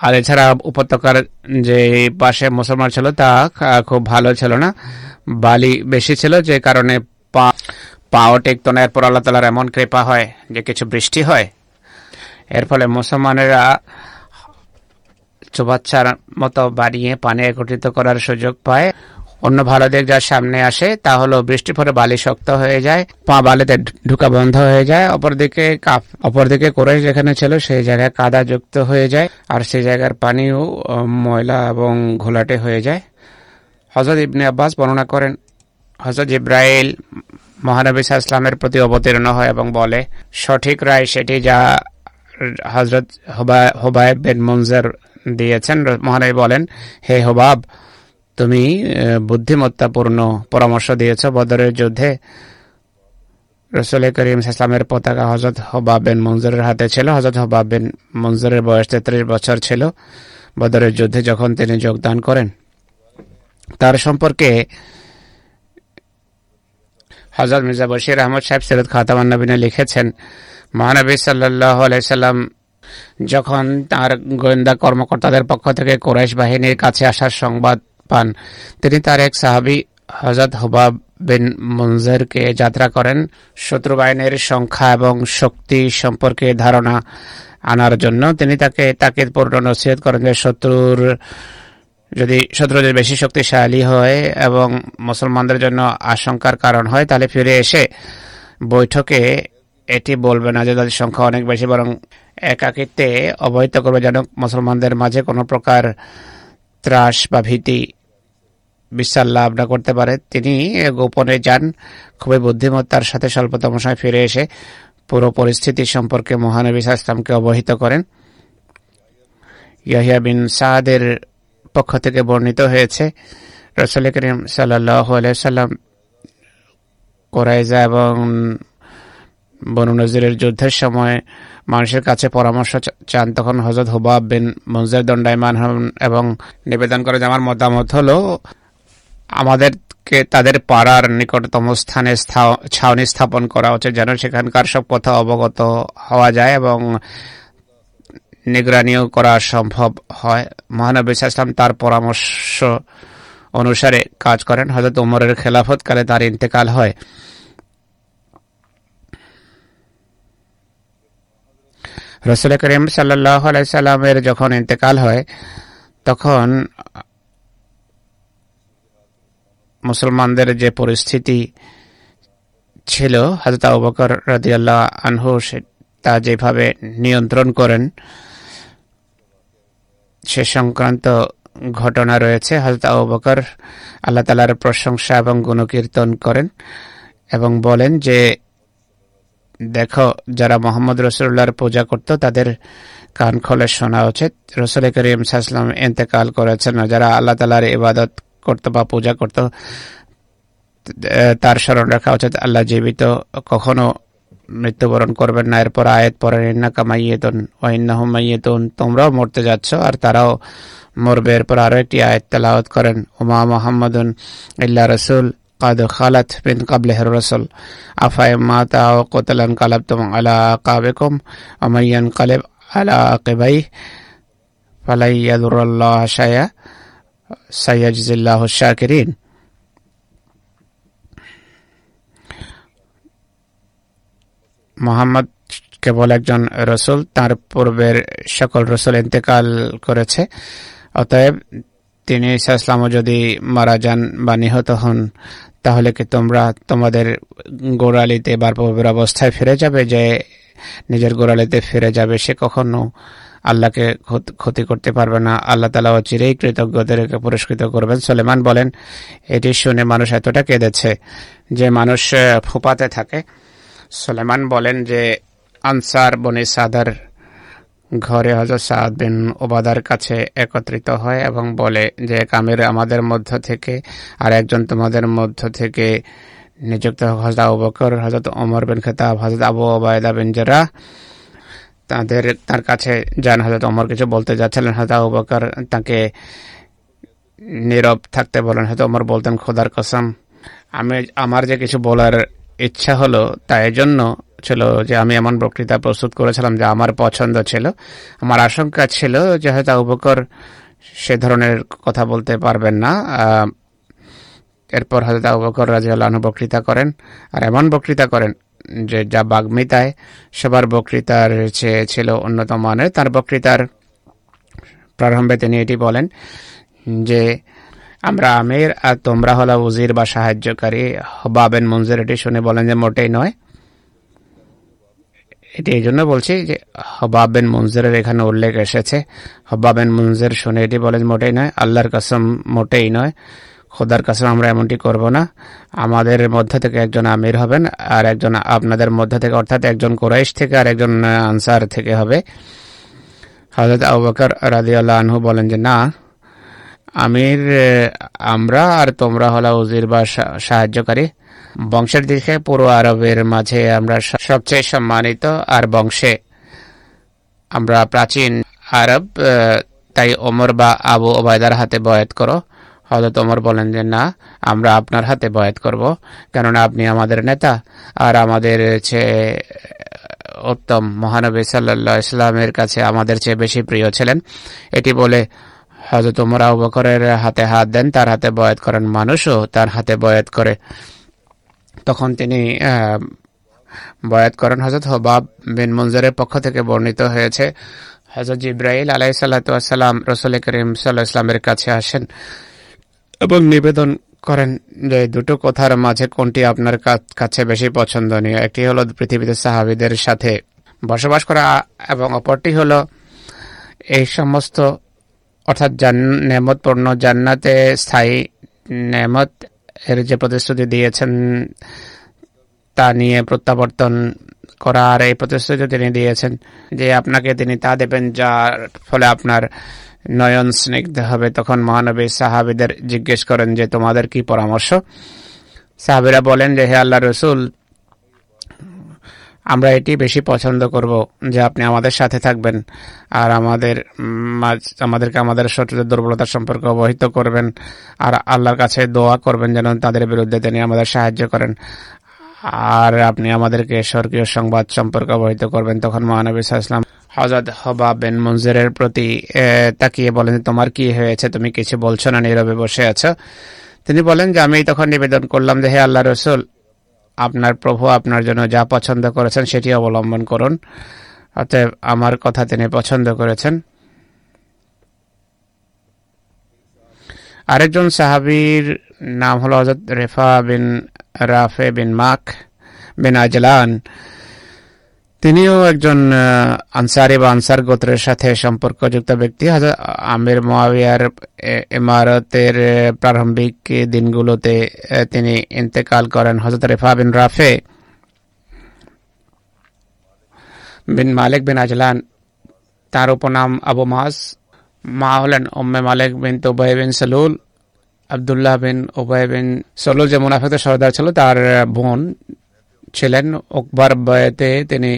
আর এছাড়া উপত্যকার যে পাশে মুসলমান ছিল, তা খুব ভালো ছিল না। বালি বেশি ছিল, যে কারণে পা পাও টেকত না, এরপর আল্লাহ তালার এমন কৃপা হয় যে কিছু বৃষ্টি হয়। এর ফলে মুসলমানেরা চুবাচ্চার মতো বাড়িয়ে পানি একত্রিত করার সুযোগ পায়। অন্য ভালো দিক যার সামনে আসে, তা হলো বৃষ্টির পরে বালি শক্ত হয়ে যায়, পা বালিতে ঢুকা বন্ধ হয়ে যায়। অপরদিকে কাপ অপরদিকে করে যেখানে ছিল, সেই জায়গায় কাদা যুক্ত হয়ে যায়, আর সেই জায়গার পানিও, ময়লা এবং ঘোলাটে হয়ে যায়। হজরত ইবনে আব্বাস বর্ণনা করেন হজরত ইব্রাহিল মহানবী ইসলামের প্রতি অবতীর্ণ হয় এবং বলে, সঠিক রায় সেটি যা হজরত হোবায়ব বিন মঞ্জর দিয়েছেন। মহানবী বলেন, হে হোবাব তুমি বুদ্ধিমত্তাপূর্ণ পরামর্শ দিয়েছ বদরের যুদ্ধে। রসুল করিম ইসলামের পতাকা হজরত হবাব বিন মঞ্জুরের হাতে ছিল। হজরত হবাব বিন মঞ্জুরের বয়স তেত্রিশ বছর ছিল। বদরের যুদ্ধে যখন তিনি যোগদান করেন তার সম্পর্কে হজরত মির্জা বশির আহমদ সাহেব সিরত খাতামান নবীনে লিখেছেন, মহানবী সাল্লাহ আলাইসাল্লাম যখন তার গোয়েন্দা কর্মকর্তাদের পক্ষ থেকে কোরাইশ বাহিনীর কাছে আসার সংবাদ পান, তিনি তার এক সাহাবি হজরত হুবাব বিন মঞ্জেরকে যাত্রা করেন শত্রু বাহিনীর সংখ্যা এবং শক্তি সম্পর্কে ধারণা আনার জন্য। তিনি তাকে তাকিদপূর্ণ নসিহত করেন যে শত্রুর যদি শত্রুদের বেশি শক্তিশালী হয় এবং মুসলমানদের জন্য আশঙ্কার কারণ হয়, তাহলে ফিরে এসে বৈঠকে এটি বলবে না যে তাদের সংখ্যা অনেক বেশি, বরং একাকিত্বে অবহিত করবে যেন মুসলমানদের মাঝে কোনো প্রকার ত্রাস বা ভীতি, বিস্তার লাভ না করতে পারে। তিনি গোপনে যান, খুবই বুদ্ধিমত্তার সাথে স্বল্পতম সময় ফিরে এসে পুরো পরিস্থিতি সম্পর্কে মহানবী ইসলামকে অবহিত করেন। ইয়াহিয়া বিন সাদের পক্ষ থেকে বর্ণিত হয়েছে, রসুল করিম সাল্লাহ সাল্লাম কোরাইজা এবং বনু নজিরের যুদ্ধের সময় মানুষের কাছে পরামর্শ চান, তখন হজরত হুবাব বিন মঞ্জের দণ্ডায়মান হন এবং নিবেদন করে আমার মতামত হলো, আমাদেরকে তাদের পাড়ার নিকটতম স্থানে ছাউনি স্থাপন করা উচিত, যেন সেখানকার সব কথা অবগত হওয়া যায় এবং নিগরানিও করা সম্ভব হয়। মহানবী ইসলাম তার পরামর্শ অনুসারে কাজ করেন। হয়তো উমরের খেলাফতকালে তার ইন্তেকাল হয়। রসুল করিম সাল্লাহ সাল্লামের যখন ইন্তেকাল হয়, তখন মুসলমানদের যে পরিস্থিতি ছিল হাজরত আবকর রাদিয়াল্লাহ আনহু তা যেভাবে নিয়ন্ত্রণ করেন সে সংক্রান্ত ঘটনা রয়েছে। হজরত আবু বকর আল্লাহ তালার প্রশংসা এবং গুণকীর্তন করেন এবং বলেন যে, দেখো, যারা মোহাম্মদ রসুল্লাহর পূজা করত, তাদের কান খোলে শোনা উচিত। রসুল করিম সাহসলাম এতেকাল করেছেন যারা আল্লাহ তালার ইবাদত করত বা পূজা করত তার স্মরণ রাখা উচিত। আল্লাহ জীবিত কখনো মৃত্যুবরণ করবেন না এরপর আয়াত পরে ইন্না কামাইয়েতন ওয়াইন্নাহ মাইয়েতন তোমরাও মরতে যাচ্ছ আর তারাও মরবে এরপর আরও একটি আয়াত তেলাওয়াত করেন উমা মোহাম্মদুন ইল্লা রসুল قد خلت من قبله الرسل أفإن مات أو قتل انقلبتم على أعقابكم ومن ينقلب على عقبيه فلن يضر الله شيئا سيجزي الله الشاكرين মোহাম্মদ কেবল একজন রসুল, তার পূর্বের সকল রসুল ইন্তেকাল করেছে। অতএব তিনি ইসলামও যদি মারা যান বা নিহত হন, তাহলে কি তোমরা তোমাদের গোড়ালিতে বা পূর্বের অবস্থায় ফিরে যাবে যে নিজের গোড়ালিতে ফিরে যাবে? সে কখনো আল্লাহকে ক্ষতি করতে পারবে না। আল্লাহ তালা অচিরেই কৃতজ্ঞদেরকে পুরস্কৃত করবেন। সোলেমান বলেন, এটি শুনে মানুষ এতটা কেঁদেছে যে মানুষ ফুপাতে থাকে। সোলেমান বলেন যে, আনসার বনে সাদার ঘরে হজরত সাদ বিন ওবাদার কাছে একত্রিত হয় এবং বলে যে কামের আমাদের মধ্য থেকে আর একজন তোমাদের মধ্য থেকে নিযুক্ত হজরত আবু বকর হজরত ওমর বিন খেতাব হজরত আবু ওবায়দা বিন জেরা তাদের, তার কাছে যান। হজরত ওমর কিছু বলতে যাচ্ছিলেন। হজরত আবু বকর তাকে নীরব থাকতে বলেন। হয়তো ওমর বলতেন, খোদার কসম, আমি, আমার যে কিছু বলার ইচ্ছা হলো, তাই জন্য ছিল যে আমি এমন বক্তৃতা প্রস্তুত করেছিলাম যা আমার পছন্দ ছিল। আমার আশঙ্কা ছিল যে হয়তো উপকর সে ধরনের কথা বলতে পারবেন না। এরপর হয়তো আবকর রাজিউল্লাহ বক্তৃতা করেন, আর এমন বক্তৃতা করেন যে যা বাগ্মিতায় সবার বক্তৃতার চেয়ে ছিল অন্যতম। মানের তার বক্তৃতার প্রারম্ভে তিনি এটি বলেন যে আমরা আমির আর তোমরা হলো উজির বা সাহায্যকারী বাবেন মঞ্জুর, এটি শুনে বলেন যে মোটেই নয়। এটি এই জন্য বলছি যে হবাবেন মঞ্জুরের এখানে উল্লেখ এসেছে। হবাবেন মঞ্জুর শুনে এটি বলেন মোটেই নয়। আল্লাহর কাসম মোটেই নয়। খোদার কাসম আমরা এমনটি করব না। আমাদের মধ্য থেকে একজন আমির হবেন আর একজন আপনাদের মধ্য থেকে, অর্থাৎ একজন কোরাইশ থেকে আর একজন আনসার থেকে হবে। হজরত আবু বকর রাদিয়াল্লাহ আনহু বলেন যে, না আমির আমরা আর তোমরা হলো উজির বা সাহায্যকারী। বংশের দিকে পুরো আরবের মাঝে আমরা সবচেয়ে সম্মানিত আর বংশে আমরা প্রাচীন আরব তাই ওমর বা আবু ওবায়দার হাতে বয়াত করো। হয়তো তোমর বলেন যে, না, আমরা আপনার হাতে বয়াত করব, কেননা আপনি আমাদের নেতা আর আমাদের চেয়ে উত্তম। মহানবী সাল্লাহ ইসলামের কাছে আমাদের চেয়ে বেশি প্রিয় ছিলেন। এটি বলে হজরত উমর আবু বকরের হাতে হাত দেন, তার হাতে বয়াত করেন মানুষও তার হাতে বয়াত করে। তখন তিনি বয়াত করেন হজরত হবাব বিন মঞ্জুরের পক্ষ থেকে বর্ণিত হয়েছে হজরত ইব্রাহিল আলাই সাল্লাতাম রসুল করিম সাল্লাহ ইসলামের কাছে আসেন এবং নিবেদন করেন যে দুটো কথার মাঝে কোনটি আপনার কাছে বেশি পছন্দনীয়? একটি হলো পৃথিবীতে সাহাবিদের সাথে বসবাস করা এবং অপরটি হলো এই সমস্ত অর্থাৎ নেমতপূর্ণ জান্নাতে স্থায়ী নেমত এর যে প্রতিশ্রুতি দিয়েছেন, তা নিয়ে প্রত্যাবর্তন করা আর এই প্রতিশ্রুতি তিনি দিয়েছেন যে আপনাকে তিনি তা দেবেন যার ফলে আপনার নয়ন স্নিগ্ধ হবে। তখন মহানবী সাহাবিদের জিজ্ঞেস করেন যে তোমাদের কি পরামর্শ? সাহাবিরা বলেন যে, হে আল্লাহ রসুল আমরা এটি বেশি পছন্দ করব যে আপনি আমাদের সাথে থাকবেন আর আমাদের আমাদেরকে আমাদের শত্রুদের দুর্বলতা সম্পর্কে অবহিত করবেন আর আল্লাহর কাছে দোয়া করবেন যেন তাদের বিরুদ্ধে তিনি আমাদের সাহায্য করেন। আর আপনি আমাদেরকে স্বর্গীয় সংবাদ সম্পর্কে অবহিত করবেন। তখন মহানবী ইসলাম হজরত হবা বেন মঞ্জুরের প্রতি তাকিয়ে বলেন তোমার কি হয়েছে? তুমি কিছু বলছো না? নীরবে বসে আছো? তিনি বলেন যে, আমি তখন নিবেদন করলাম যে, হে আল্লাহ রসুল আপনার প্রভু আপনার জন্য যা পছন্দ করেছেন সেটি অবলম্বন করুন। অতএব আমার কথা তিনি পছন্দ করেছেন। আরেকজন সাহাবির নাম হল হজরত রেফা বিন রাফে বিন মাক বিন আজলান। তিনিও একজন আনসারি বা আনসার গোত্রের সাথে সম্পর্কযুক্ত ব্যক্তি। আমির মোয়াবিয়ার ইমারতের প্রারম্ভিক দিনগুলোতে তিনি ইন্তেকাল করেন হজরত রেফা বিন রাফে। বিন মালিক বিন আজলান, তার উপনাম আবু মাস। মা হলেন ওম্মে মালিক বিন তোবাই বিন সলুল। আবদুল্লাহ বিন ওবাই বিন সলুল যে মুনাফিকদের সর্দার ছিল, তার বোন ছিলেন ওকবার বয়েতে তিনি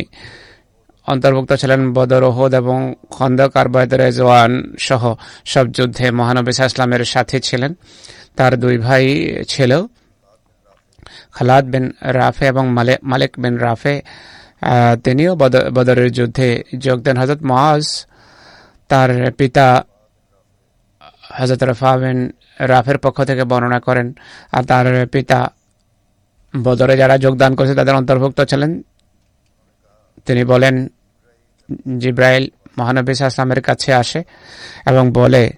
অন্তর্ভুক্ত ছিলেন বদর ওহদ এবং খন্দক আর বয়দের জওয়ান সহ সব যুদ্ধে মহানবী ইসলামের সাথে ছিলেন। তার দুই ভাই ছিল খালাদ বিন রাফে এবং মালিক বিন রাফে। তিনিও বদরের যুদ্ধে যোগ দেন। হজরত মহাজ তার পিতা হজরত রফা বিন রাফের পক্ষ থেকে বর্ণনা করেন। আর তার পিতা বদরে যারা যোগদান করেছে, তাদের অন্তর্ভুক্ত ছিলেন। তিনি বলেন, জিব্রাইল মহানবী আসলামের কাছে আসে এবং বলে,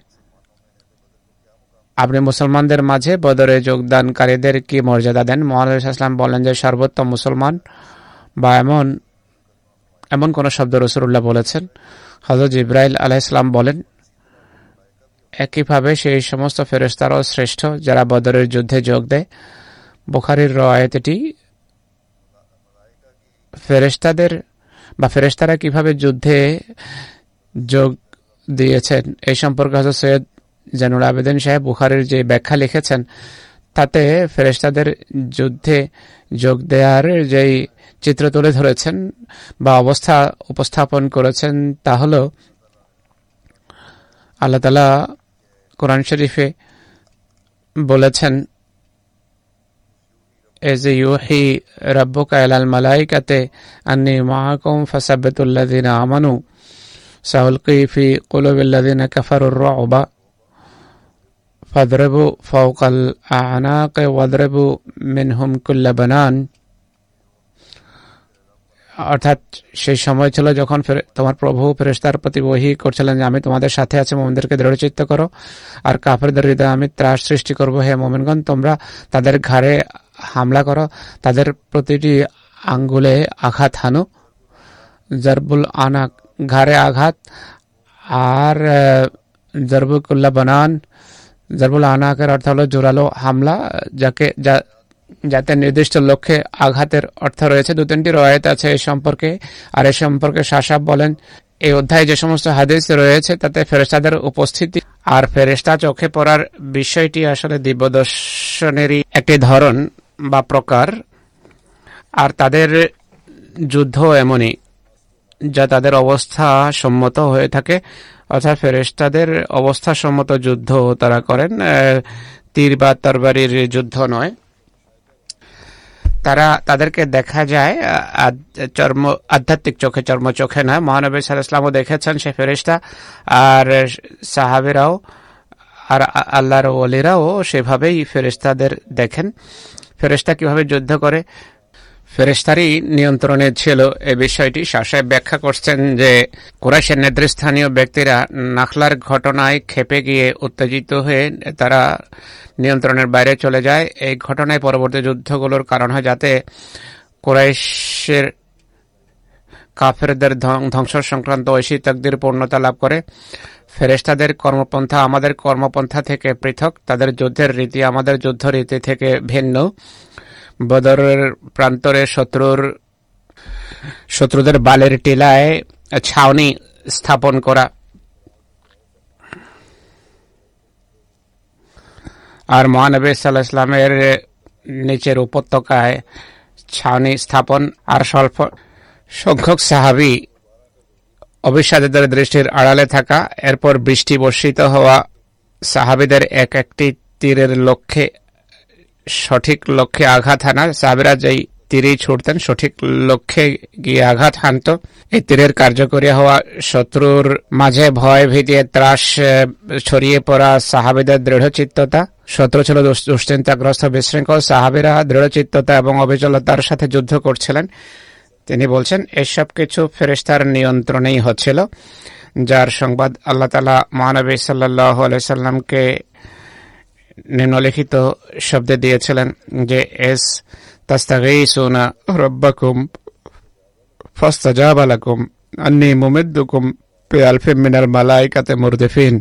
আপনি মুসলমানদের মাঝে বদরে যোগদানকারীদের কি মর্যাদা দেন? মহানবী আসলাম বলেন যে, সর্বোত্তম মুসলমান বা এমন এমন কোন শব্দ রসুল্লাহ বলেছেন। হজরত ইব্রাহিল আলাইসলাম বলেন, একইভাবে সেই সমস্ত ফেরস্তারও শ্রেষ্ঠ যারা বদরের যুদ্ধে যোগ দেয়। বোখারির রয়েতটি ফেরেস্তাদের বা ফেরেস্তারা কীভাবে যুদ্ধে যোগ দিয়েছেন, এই সম্পর্কে হজরত সৈয়দ জানুল আবেদিন সাহেব বুখারির যে ব্যাখ্যা লিখেছেন, তাতে ফেরেস্তাদের যুদ্ধে যোগ দেওয়ার যেই চিত্র তুলে ধরেছেন বা অবস্থা উপস্থাপন করেছেন, তা হল আল্লাহ তালা কোরআন শরীফে বলেছেন এজ ইউহি রব্বুকা ইলাল মালাইকাতে আন্নি মাআকুম ফাসাব্বিতুল্লাযিনা আমানু সাউলকি ফি কুলুবিল্লাযিনা কাফারুর রু'বা ফাদরাবু ফাওকাল আ'নাক ওয়াদরিবু মিনহুম কুল্লা বানান অর্থাৎ সেই সময় ছিল যখন তোমার প্রভু ফেরেস্তার প্রতি বহি করছিলেন যে, আমি তোমাদের সাথে আছি, মোমিনদেরকে দৃঢ়চিত্ত করো। আর কাফেরদের হৃদয় আমি ত্রাস সৃষ্টি করব। হে মোমিনগণ, তোমরা তাদের ঘাড়ে হামলা করো, তাদের প্রতিটি আঙ্গুলে আঘাত হানো, জরবুল আনা, ঘাড়ে আঘাত, আর জারবুকুল্লা বানান, জারবুল আনাকের অর্থ হলো জোরালো হামলা, যাকে, যা, যাতে নির্দিষ্ট লক্ষ্যে আঘাতের অর্থ রয়েছে। দু তিনটি রয়েত আছে এ সম্পর্কে, আর এ সম্পর্কে শাসাব বলেন এই অধ্যায়ে যে সমস্ত হাদিস রয়েছে, তাতে ফেরেস্তাদের উপস্থিতি আর ফেরেস্তা চোখে পড়ার বিষয়টি আসলে দিব্যদর্শনেরই একটি ধরন। বা প্রকার, আর তাদের যুদ্ধ এমনই, যা তাদের অবস্থা সম্মত হয়ে থাকে। অর্থাৎ ফেরেস্তাদের অবস্থা সম্মত যুদ্ধ তারা করেন তীর বা তরবারির যুদ্ধ নয়। তারা তাদেরকে দেখা যায় চর্ম, আধ্যাত্মিক চোখে, চর্ম চোখে নয় মহানবী সাল ইসলামও দেখেছেন সে ফেরিস্তা আর সাহাবিরাও, আর আল্লাহর ওলিরাও সেভাবেই ফেরিস্তাদের দেখেন। ফেরিস্তা কীভাবে যুদ্ধ করে? ফেরেস্তারই নিয়ন্ত্রণে ছিল এ বিষয়টি। শাসায় ব্যাখ্যা করছেন যে, কুরাইশের নেতৃস্থানীয় ব্যক্তিরা নাখলার ঘটনায় খেপে গিয়ে উত্তেজিত হয়ে তারা নিয়ন্ত্রণের বাইরে চলে যায়। এই ঘটনায় পরবর্তী যুদ্ধগুলোর কারণ হয় যাতে কুরাইশের কাফেরদের ধ্বংস সংক্রান্ত ঐশী তকদির পূর্ণতা লাভ করে। ফেরেস্তাদের কর্মপন্থা আমাদের কর্মপন্থা থেকে পৃথক, তাদের যুদ্ধের রীতি আমাদের যুদ্ধ রীতি থেকে ভিন্ন। বদরের প্রান্তরে শত্রুর, শত্রুদের বালের টিলায় ছাউনি স্থাপন করা। আর মহানবী সাল্লাহ ইসলামের নিচের উপত্যকায় ছাউনি স্থাপন আর স্বল্প সংখ্যক সাহাবি অবিশ্বাসীদের দৃষ্টির আড়ালে থাকা, এরপর বৃষ্টি বর্ষিত হওয়া সাহাবিদের এক একটি তীরের লক্ষ্যে, সঠিক লক্ষ্যে আঘাত হানা। সাহাবিরা যেই তীরেই ছুটতেন, সঠিক লক্ষ্যে গিয়ে আঘাত হানত। এই তীরের কার্যকরী হওয়া শত্রুর মাঝে ভয় ভীতিয়ে ত্রাস ছড়িয়ে পড়া সাহাবিদের দৃঢ়চিত্ততা। শত্রু ছিল দুশ্চিন্তাগ্রস্ত বিশৃঙ্খল। সাহাবিরা দৃঢ়চিত্ততা এবং অবিচলতার সাথে যুদ্ধ করছিলেন। তিনি বলছেন, এসব কিছু ফেরেস্তার নিয়ন্ত্রণেই হচ্ছিল, যার সংবাদ আল্লাহ তালা মহানবী সাল্লাহ আলাইসাল্লামকে নিম্নলিখিত শব্দে দিয়েছিলেন যে, এস তাস্তাগীসুনা রব্বাকুম ফাস্তাজাবা লাকুম, আন্নি মুমিদ্দুকুম বিআলফিম মিনাল মালাইকাতে মুরদিফিন।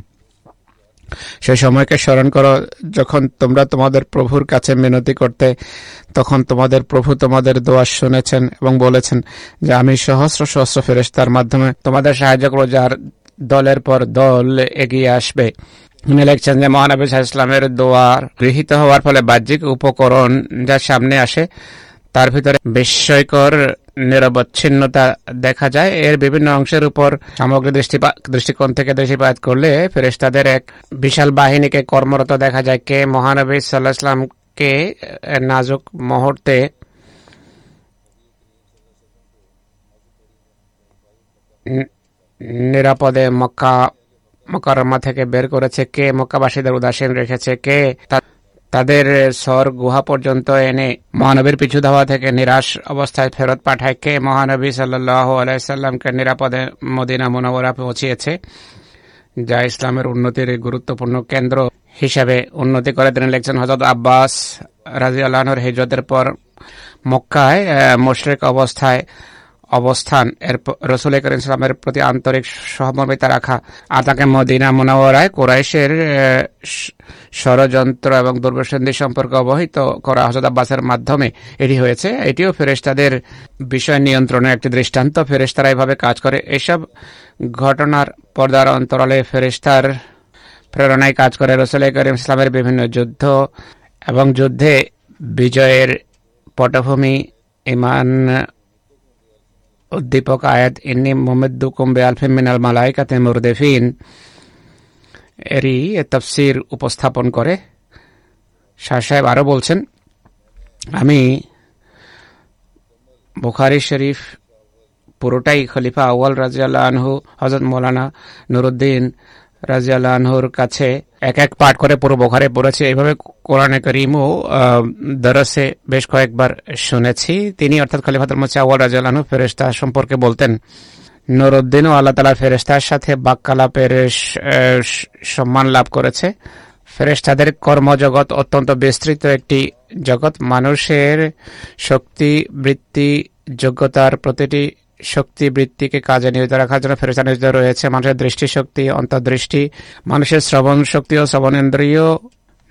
সে সময়কে স্মরণ করো, যখন তোমরা তোমাদের প্রভুর কাছে মিনতি করতে, তখন তোমাদের প্রভু তোমাদের দোয়া শুনেছেন এবং বলেছেন যে আমি সহস্র সহস্র ফেরেস্তার মাধ্যমে তোমাদের সাহায্য করব, যার দলের পর দল এগিয়ে আসবে। উনি লিখছেন যে, মহানবী ইসলামের দোয়ার গৃহীত হওয়ার ফলে বাহ্যিক উপকরণ যা সামনে আসে, তার ভিতরে বিস্ময়কর নিরবচ্ছিন্নতা দেখা যায়। এর বিভিন্ন অংশের উপর সামগ্রী দৃষ্টিকোণ থেকে দৃষ্টিপাত করলে ফেরেস্তাদের এক বিশাল বাহিনীকে কর্মরত দেখা যায়। কে মহানবী সাল্লাহ ইসলামকে নাজুক মুহূর্তে নিরাপদে মক্কা, মকরমা থেকে বের করেছে। কে মক্কাবাসীদের উদাসীন রেখেছে। কে তাদের স্বর গুহা পর্যন্ত এনে মহানবীর পিছু ধাওয়া থেকে নিরাশ অবস্থায় ফেরত পাঠায় কে মহানবী সাল্লাহ আলাইসাল্লামকে নিরাপদে মদিনা মনোবরা পৌঁছিয়েছে, যা ইসলামের উন্নতির গুরুত্বপূর্ণ কেন্দ্র হিসাবে উন্নতি করে তিনি লিখছেন হজরত আব্বাস রাজি আল্লাহর হিজরতের পর মক্কায় মুশরিক অবস্থায় অবস্থান। এর রসুল করিম ইসলামের প্রতি আন্তরিক সহমর্মিতা রাখা। আর তাকে মদিনা মোনাওয়ারায় কোরাইশের ষড়যন্ত্র এবং দুর্বসন্ধি সম্পর্কে অবহিত করা হজরত আব্বাসের মাধ্যমে এটি হয়েছে। এটিও ফেরেস্তাদের বিষয় নিয়ন্ত্রণের একটি দৃষ্টান্ত। ফেরেস্তারা এভাবে কাজ করে। এসব ঘটনার পর্দার অন্তরালে ফেরেস্তার প্রেরণায় কাজ করে রসুল করিম ইসলামের বিভিন্ন যুদ্ধ এবং যুদ্ধে বিজয়ের পটভূমি ইমান উদ্দীপক আয়াত ইন্নি মোহাম্মদুকুম আলফিম মিনাল মালাইকাতে মুরদেফিন এরই তফসির উপস্থাপন করে শাহ সাহেব আরও বলছেন আমি বুখারি শরীফ পুরোটাই খলিফা আউয়াল রাজিয়াল্লাহ আনহু হজরত মৌলানা নুরুদ্দিন রাজিয়াল্লাহ আনহুর কাছে এক এক পাঠ করে পুরো বোখারে পড়েছি। এইভাবে কোরআনে করিমও দরসে বেশ কয়েকবার শুনেছি। তিনি অর্থাৎ খলিফাতুল মসি আউ্য়াল রাজিয়াল্লাহ ফেরেস্তা সম্পর্কে বলতেন নুরুদ্দিনও আল্লাহ তালা ফেরেস্তার সাথে বাক্যালাপের সম্মান লাভ করেছে। ফেরেস্তাদের কর্মজগৎ অত্যন্ত বিস্তৃত একটি জগৎ। মানুষের শক্তি, বৃত্তি, যোগ্যতার প্রতিটি শক্তি বৃত্তিকে কাজে নিয়োজিত রাখার জন্য ফেরেস্তা নিয়োজিত রয়েছে। মানুষের দৃষ্টিশক্তি, অন্তর্দৃষ্টি, মানুষের শ্রবণ শক্তি ও শ্রবণেন্দ্রিয়,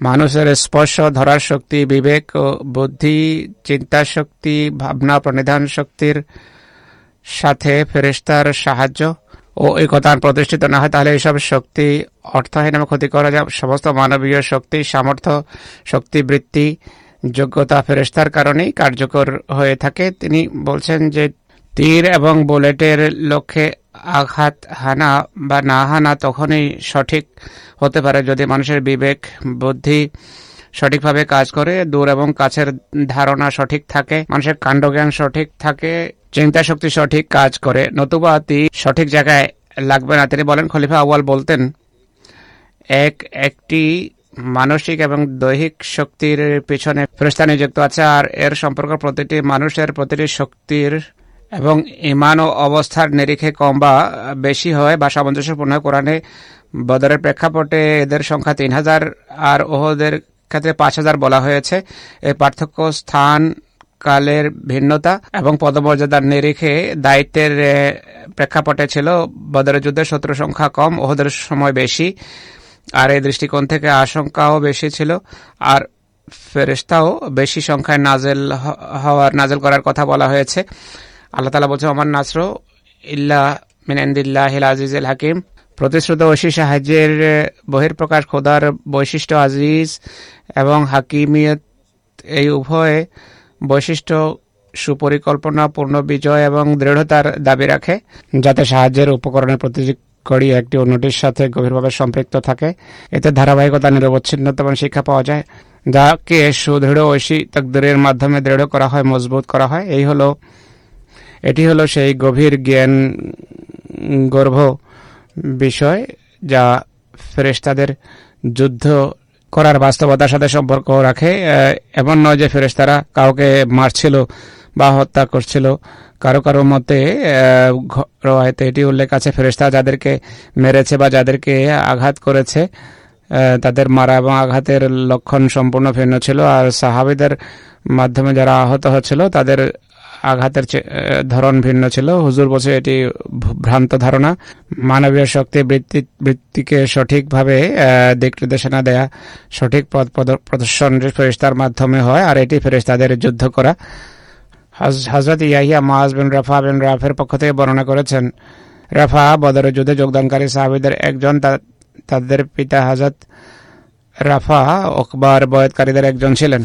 মানুষের স্পর্শ, ধরার শক্তি, বিবেক ও বুদ্ধি চিন্তা শক্তি, ভাবনা, প্রণিধান শক্তির সাথে ফেরেস্তার সাহায্য ও কথা প্রতিষ্ঠিত না হয়, তাহলে এইসব শক্তি অর্থহীন এবং ক্ষতি করা যায় সমস্ত মানবীয় শক্তি, সামর্থ্য, শক্তি বৃত্তি, যোগ্যতা ফেরেস্তার কারণেই কার্যকর হয়ে থাকে। তিনি বলছেন যে তীর এবং বুলেটের লক্ষ্যে আঘাত হানা বা না হানা তখনই সঠিক হতে পারে যদি মানুষের বিবেক, বুদ্ধি সঠিকভাবে কাজ করে, দূর এবং কাছের ধারণা সঠিক থাকে, মানুষের কাণ্ডজ্ঞান সঠিক থাকে চিন্তা শক্তি সঠিক কাজ করে। নতুবা তীর সঠিক জায়গায় লাগবে না। তিনি বলেন, খলিফা আওয়াল বলতেন, এক, একটি মানসিক এবং দৈহিক শক্তির পিছনে ফেরেশতা নিযুক্ত আছে, আর এর সম্পর্ক প্রতিটি মানুষের প্রতিটি শক্তির এবং ইমান ও অবস্থার নিরিখে কম বা বেশি হয় বা সামঞ্জস্যপূর্ণ কোরআনে বদরের প্রেক্ষাপটে এদের সংখ্যা তিন হাজার, আর ওহদের ক্ষেত্রে পাঁচ হাজার বলা হয়েছে। এই পার্থক্য স্থান, কালের ভিন্নতা এবং পদমর্যাদার নিরিখে দায়িত্বের প্রেক্ষাপটে ছিল বদরের যুদ্ধে শত্রু সংখ্যা কম, ওহদের সময় বেশি, আর এই দৃষ্টিকোণ থেকে আশঙ্কাও বেশি ছিল, আর ফেরেশতাও বেশি সংখ্যায় নাজেল হওয়ার, নাজেল করার কথা বলা হয়েছে। আল্লাহ তালা বলছে আমার নাসর ইল্লা মিনান্দিল্লাহ আজিজুল হাকিম। প্রতিশ্রুত ঐশী সাহায্যের এ, বহির্প্রকাশ খোদার বৈশিষ্ট্য আজিজ এবং হাকিমিয়ত এই উভয় বৈশিষ্ট্য সুপরিকল্পনা পূর্ণ বিজয় এবং দৃঢ়তার দাবি রাখে যাতে সাহায্যের উপকরণের প্রতিটি কড়ি একটি অন্যটির সাথে গভীরভাবে সম্পৃক্ত থাকে। এতে ধারাবাহিকতা নিরবচ্ছিন্নতা এবং শিক্ষা পাওয়া যায় যাকে সুদৃঢ় ঐশী তকদিরের মাধ্যমে দৃঢ় করা হয় মজবুত করা হয়। এই হলো এটি হলো সেই গভীর জ্ঞান গর্ভ বিষয় যা ফেরেশতাদের যুদ্ধ করার বাস্তবতার সাথে সম্পর্ক রাখে এমন নয় যে ফেরেশতারা কাউকে মারছিল বা হত্যা করছিল। কারও কারও মতে ঘ- এটি উল্লেখ আছে, ফেরেশতা যাদেরকে মেরেছে বা যাদেরকে আঘাত করেছে তাদের মারা এবং আঘাতের লক্ষণ সম্পূর্ণ ভিন্ন ছিল। আর সাহাবিদের মাধ্যমে যারা আহত হচ্ছিল তাদের আঘাতের ধরন ভিন্ন ছিল। হুজুর বলছে এটি ভ্রান্ত ধারণা। মানবীয় শক্তি বৃত্তি, বৃত্তিকে সঠিকভাবে দিক নির্দেশনা দেয়া সঠিক পথ প্রদর্শন ফেরিস্তার মাধ্যমে হয় আর এটি ফেরিস্তাদের যুদ্ধ করা। হজ- হজরত ইয়াহিয়া মাজ বিন রাফা বিন রাফের পক্ষ থেকে বর্ণনা করেছেন, রাফা বদরের যুদ্ধে যোগদানকারী সাহাবিদের একজন তাদের পিতা হজরত রাফা ওকবার বয়তকারীদের একজন ছিলেন।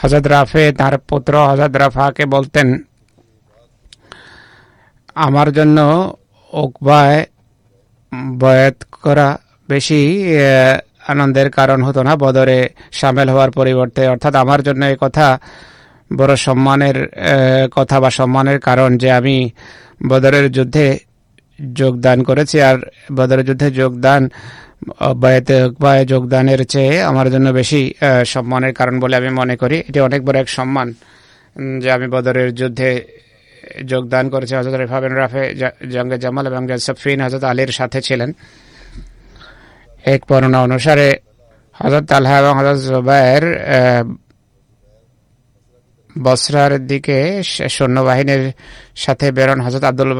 হজরত রাফে তার পুত্র হজরত রাফাকে বলতেন, আমার জন্য ওকবায় বয়াত করা বেশি আনন্দের কারণ হতো না। বদরে সামিল হওয়ার পরিবর্তে, অর্থাৎ আমার জন্য এই কথা বড় সম্মানের কথা বা সম্মানের কারণ যে আমি বদরের যুদ্ধে যোগদান করেছি। আর বদরের যুদ্ধে যোগদান বায়াতে উকবায় যোগদানের চেয়ে আমার জন্য বেশি সম্মানের কারণ বলে আমি মনে করি। এটি অনেক বড় এক সম্মান যে আমি বদরের যুদ্ধে যোগদান করেছি। হজরত রেফা বিন রাফে জঙ্গে জামাল এবং সফিন হজরত আলীর সাথে ছিলেন। এক বর্ণনা অনুসারে হজরত তালহা এবং হজরত জুবায়ের বসরার দিকে সৈন্যবাহিনীর সাথে বেরোন হজরত আব্দুল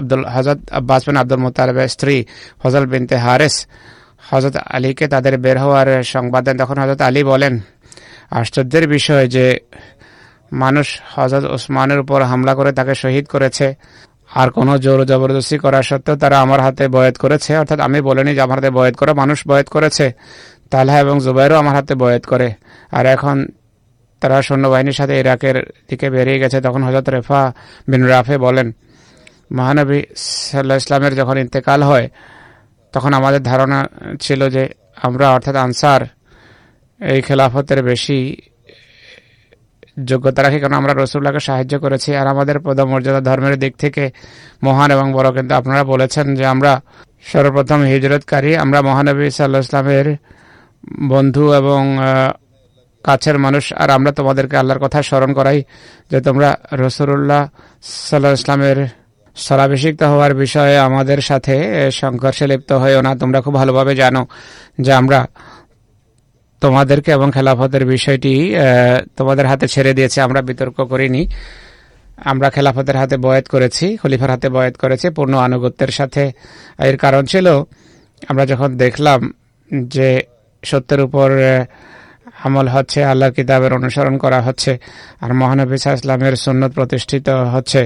আব্দুল হজরত আব্বাস বিন আব্দুল মোতালেবের স্ত্রী হজরত বিনতে হারেস। হজরত আলীকে তাদের বের হওয়ার সংবাদ দেন, তখন হজরত আলী বলেন, আশ্চর্যের বিষয় যে মানুষ হজরত ওসমানের উপর হামলা করে তাকে শহীদ করেছে, আর কোনো জোর জবরদস্তি করা সত্ত্বেও তারা আমার হাতে বয়াত করেছে, অর্থাৎ আমি বলিনি যে আমার হাতে বয়াত করো, মানুষ বয়াত করেছে। তালহা এবং জুবাইরও আমার হাতে বয়াত করে। আর এখন তারা সৈন্যবাহিনীর সাথে ইরাকের দিকে বেরিয়ে গেছে, তখন হজরত রেফা বিন রাফে বলেন, মহানবী সাল্লাহ ইসলামের যখন ইন্তেকাল হয় তখন আমাদের ধারণা ছিল যে আমরা অর্থাৎ আনসার এই খেলাফতের বেশি যোগ্যতা রাখি, কারণ আমরা রসুল্লাহকে সাহায্য করেছি। আর আমাদের পদমর্যাদা ধর্মের দিক থেকে মহান এবং বড়। কিন্তু আপনারা বলেছেন যে আমরা সর্বপ্রথম হিজরতকারী, আমরা মহানবী সাল্লাহ ইসলামের বন্ধু এবং কাছের মানুষ। আর আমরা তোমাদেরকে আল্লাহর কথা স্মরণ করাই যে তোমরা রসুল্লাহ সাল্লাহ ইসলামের স্থলাভিষিক্ত হওয়ার বিষয়ে আমাদের সাথে সংঘর্ষে লিপ্ত হয়েও না। তোমরা খুব ভালোভাবে জানো যে আমরা তোমাদেরকে এবং খেলাফতের বিষয়টি তোমাদের হাতে ছেড়ে দিয়েছে, আমরা বিতর্ক করিনি। আমরা খেলাফতের হাতে বয়াত করেছি, খলিফার হাতে বয়াত করেছি, পূর্ণ আনুগত্যের সাথে। এর কারণ ছিল, আমরা যখন দেখলাম যে সত্যের উপর আমল হচ্ছে, আল্লাহর কিতাবের অনুসরণ করা হচ্ছে, আর মহানবী ইসলামের সুন্নত প্রতিষ্ঠিত হচ্ছে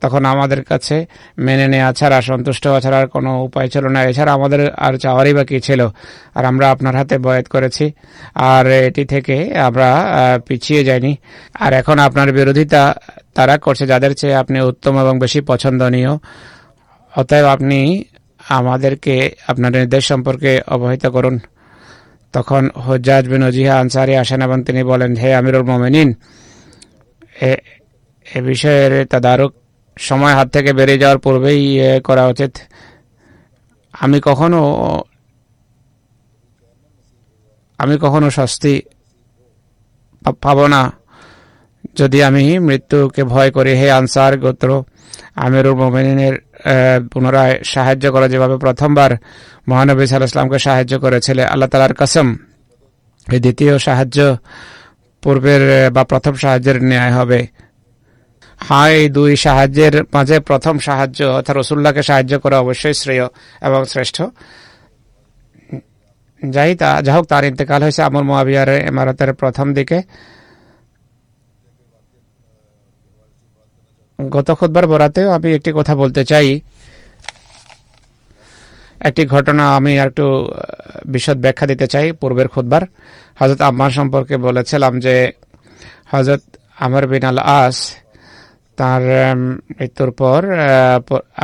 তখন আমাদের কাছে মেনে নেওয়া ছাড়া, সন্তুষ্ট হওয়া ছাড়া আর কোনো উপায় ছিল না। এছাড়া আমাদের আর চাওয়ারই বা কী ছিল। আর আমরা আপনার হাতে বয়াত করেছি। আর এটি থেকে আমরা পিছিয়ে যাইনি। আর এখন আপনার বিরোধিতা তারা করছে, যাদের চেয়ে আপনি উত্তম এবং বেশি পছন্দনীয়। অতএব আপনি আমাদেরকে আপনার নির্দেশ সম্পর্কে অবহিত করুন। তখন হজ্জাজ বিন ওজিহা আনসারি আসেন এবং তিনি বলেন, হে আমিরুল মোমেনিন এ বিষয়ের তদারক সময় হাত থেকে বেরিয়ে যাওয়ার পূর্বেই করা উচিত। আমি কখনো আমি কখনো শাস্তি পাবো না। যদি আমি মৃত্যুকে ভয় করি, হে আনসার গোত্র, আমিরুল মোমিনের পুনরায় সাহায্য করা যেভাবে প্রথমবার মহানবী সাল্লাহামকে সাহায্য করেছিলে, আল্লাহ তালার কাসম, এই দ্বিতীয় সাহায্য পূর্বের বা প্রথম সাহায্যের ন্যায় হবে। এই দুই সাহায্যের মাঝে প্রথম সাহায্য অর্থাৎ রসুল্লাহকে সাহায্য করা অবশ্যই শ্রেয় এবং শ্রেষ্ঠ। যাই তা, যা হোক তার ইন্তেকাল হয়েছে আমর মোয়াবিয়ার ইমারতের প্রথম দিকে। গত খুদবার বরাতেও আমি একটি কথা বলতে চাই। একটি ঘটনা আমি আর একটু বিশদ ব্যাখ্যা দিতে চাই পূর্বের খুদবার হজরত আম্মার সম্পর্কে বলেছিলাম যে হজরত আমর বিন আল আস তার মৃত্যুর পর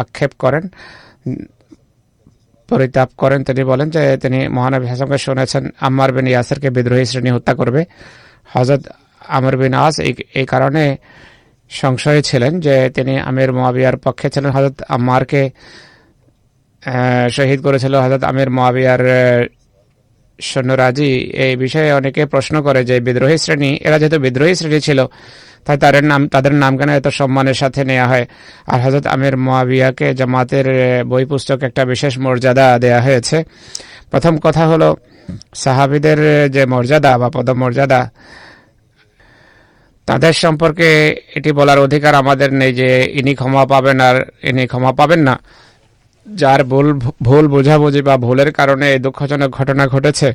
আক্ষেপ করেন, পরিতাপ করেন। তিনি বলেন যে, তিনি মহানবী হাসানকে শুনেছেন, আম্মার বিন ইয়াসেরকে বিদ্রোহী শ্রেণি হত্যা করবে। হজরত আমর বিন আস এই কারণে সংশয়ে ছিলেন যে, তিনি আমির মোয়াবিয়ার পক্ষে ছিলেন। হজরত আম্মারকে শহীদ করেছিল হজরত আমির মোয়াবিয়ার সৈন্যরাজি এই বিষয়ে অনেকে প্রশ্ন করে যে বিদ্রোহী শ্রেণি, এরা যেহেতু বিদ্রোহী শ্রেণি ছিল, তাই তাদের নাম তাদের নাম কেন এত সম্মানের সাথে নেওয়া হয়। আর হজরত আমির মোয়াবিয়াকে জামাতের বই পুস্তক একটা বিশেষ মর্যাদা দেয়া হয়েছে। প্রথম কথা হলো, সাহাবিদের যে মর্যাদা বা পদমর্যাদা, তাদের সম্পর্কে এটি বলার অধিকার আমাদের নেই যে ইনি ক্ষমা পাবেন আর ইনি ক্ষমা পাবেন না। যার ভুল ভুল বোঝাবুঝি বা ভুলের কারণে এই দুঃখজনক ঘটনা ঘটেছে,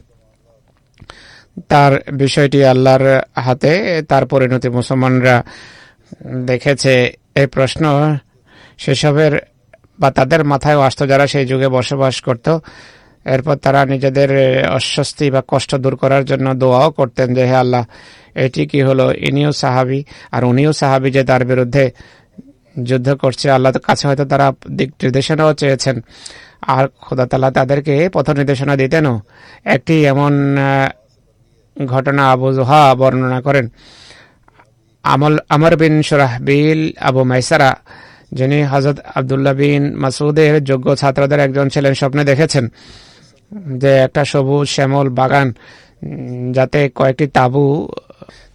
তার বিষয়টি আল্লাহর হাতে, তার পরিণতি মুসলমানরা দেখেছে। এই প্রশ্ন সেসবের বা তাদের মাথায় আসতো যারা সেই যুগে বসবাস করত। এরপর তারা নিজেদের অস্বস্তি বা কষ্ট দূর করার জন্য দোয়াও করতেন যে, হে আল্লাহ, এটি কি হলো? ইনিও সাহাবি, আর উনিও সাহাবি যে তার বিরুদ্ধে যুদ্ধ করছে আল্লাহ কাছে হয়তো তারা দিক নির্দেশনাও চেয়েছেন। আর খোদা তালা তাদেরকে পথ নির্দেশনা দিতেনও একটি এমন ঘটনা আবু জোহা বর্ণনা করেন। আমল, আমর বিন সুরাহবিল আবু মাইসারা, যিনি হজরত আবদুল্লাহ বিন মাসুদের যোগ্য ছাত্রদের একজন ছিলেন, স্বপ্নে দেখেছেন যে একটা সবুজ শ্যামল বাগান যাতে কয়েকটি তাবু,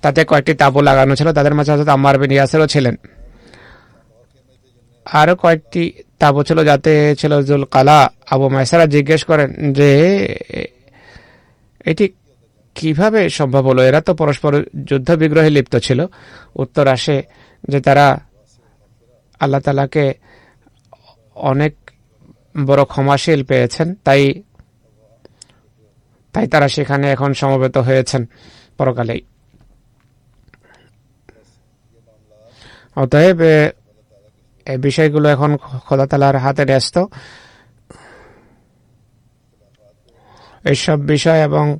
তাতে কয়েকটি তাবু লাগানো ছিল। তাদের মাঝে হজরত আম্মার বিন ইয়াসেরও ছিলেন। আরও কয়েকটি তাবু ছিল যাতে ছিল জুল কালা আবু মাইসারা জিজ্ঞেস করেন যে, এটি কীভাবে সম্ভব হলো? এরা তো পরস্পর যুদ্ধ বিগ্রহে লিপ্ত ছিল। উত্তর আসে যে তারা আল্লাহ তালাকে অনেক বড় ক্ষমাশীল পেয়েছেন, তাই তাই তারা সেখানে এখন সমবেত হয়েছেন পরকালেই। অতএব এই বিষয়গুলো এখন খোদা তালার হাতে ন্যস্ত। এইসব বিষয় এবং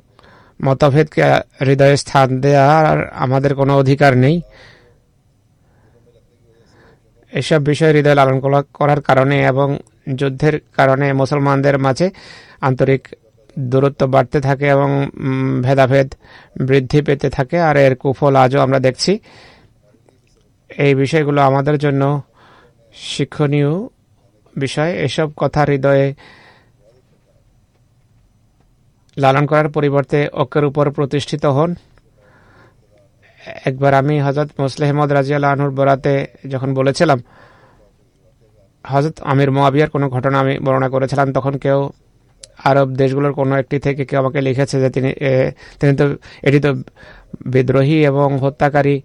মতভেদকে হৃদয়ে স্থান দেওয়ার আমাদের কোনো অধিকার নেই। এসব বিষয় হৃদয় লালন করার কারণে এবং যুদ্ধের কারণে মুসলমানদের মাঝে আন্তরিক দূরত্ব বাড়তে থাকে এবং ভেদাভেদ বৃদ্ধি পেতে থাকে। আর এর কুফল আজও আমরা দেখছি। এই বিষয়গুলো আমাদের জন্য শিক্ষণীয় বিষয়। এসব কথা হৃদয়ে লালন করার পরিবর্তে ঐক্যের উপর প্রতিষ্ঠিত হন। একবার আমি হজরত মুসলেহমদ রাজিয়াল আনহুর বরাতে যখন বলেছিলাম হজরত আমির মোয়াবিয়ার কোনো ঘটনা আমি বর্ণনা করেছিলাম, তখন কেউ আরব দেশগুলোর কোনো একটি থেকে কেউ আমাকে লিখেছে যে তিনি তিনি তো, এটি তো বিদ্রোহী এবং হত্যাকারী।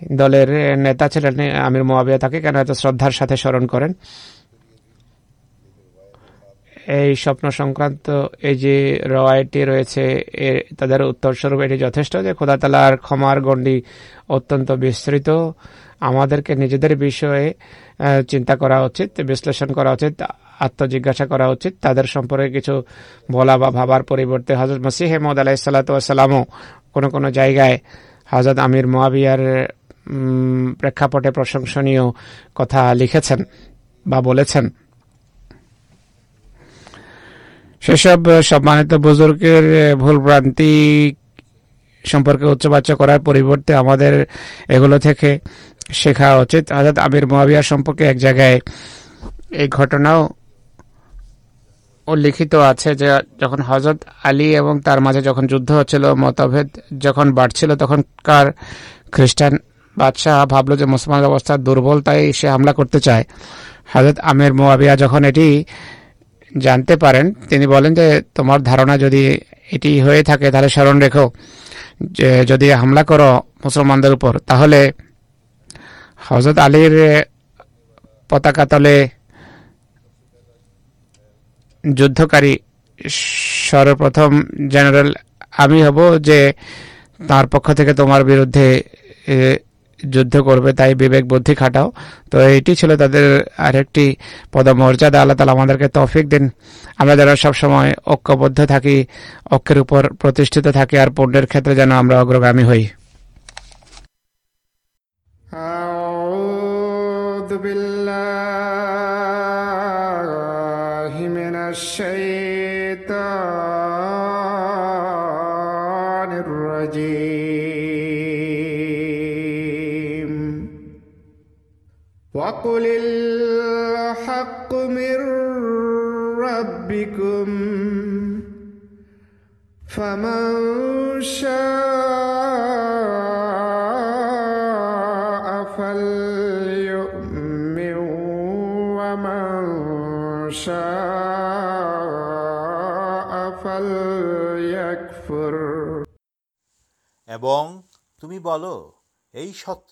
দলের নেতা ছিলেন আমির মোয়াবিয়া, তাকে কেন এত শ্রদ্ধার সাথে স্মরণ করেন? এই স্বপ্ন সংক্রান্ত এই যে রওয়ায়টি রয়েছে তাদের উত্তরস্বরূপ এটি যথেষ্ট যে খোদা তালার ক্ষমার গণ্ডি অত্যন্ত বিস্তৃত। আমাদেরকে নিজেদের বিষয়ে চিন্তা করা উচিত, বিশ্লেষণ করা উচিত, আত্মজিজ্ঞাসা করা উচিত। তাদের সম্পর্কে কিছু বলা বা ভাবার পরিবর্তে হজরত মসিহ মদ আলাহিসাল্লাতামও কোনো কোনো জায়গায় হজরত আমির মোয়াবিয়ার প্রেক্ষাপটে প্রশংসনীয় কথা লিখেছেন বা বলেছেন। সেসব সম্মানিত বুজুর্গের ভুল ভ্রান্তি সম্পর্কে উচ্চবাচ্য করার পরিবর্তে আমাদের এগুলো থেকে শেখা উচিত। অর্থাৎ আমির মহাবিয়া সম্পর্কে এক জায়গায় এই ঘটনাও উল্লিখিত আছে যে, যখন হজরত আলী এবং তার মাঝে যখন যুদ্ধ হচ্ছিল, মতভেদ যখন বাড়ছিল, তখনকার খ্রিস্টান বাদশাহ ভাবলো যে মুসলমানের অবস্থা দুর্বল, তাই সে হামলা করতে চায়। হজরত আমির মোয়াবিয়া যখন এটি জানতে পারেন, তিনি বলেন যে, তোমার ধারণা যদি এটি হয়ে থাকে, তাহলে স্মরণ রেখো যে, যদি হামলা করো মুসলমানদের উপর, তাহলে হজরত আলীর পতাকা তলে যুদ্ধকারী সর্বপ্রথম জেনারেল আমি হব যে, তার পক্ষ থেকে তোমার বিরুদ্ধে যুদ্ধ করবে তাই বিবেক বুদ্ধি খাটাও তো এটি ছিল তাদের আরেকটি পদমর্যাদা আল্লাহ তালা আমাদেরকে তৌফিক দিন আমরা যারা সবসময় ঐক্যবদ্ধ থাকি ঐক্যের উপর প্রতিষ্ঠিত থাকি আর পুণ্যের ক্ষেত্রে যেন আমরা অগ্রগামী হই أعوذ بالله من الشيطان الرجيم وقل الحق من ربكم فمن شاء فليؤمن ومن شاء فليكفر এবং তুমি বলো এই সত্য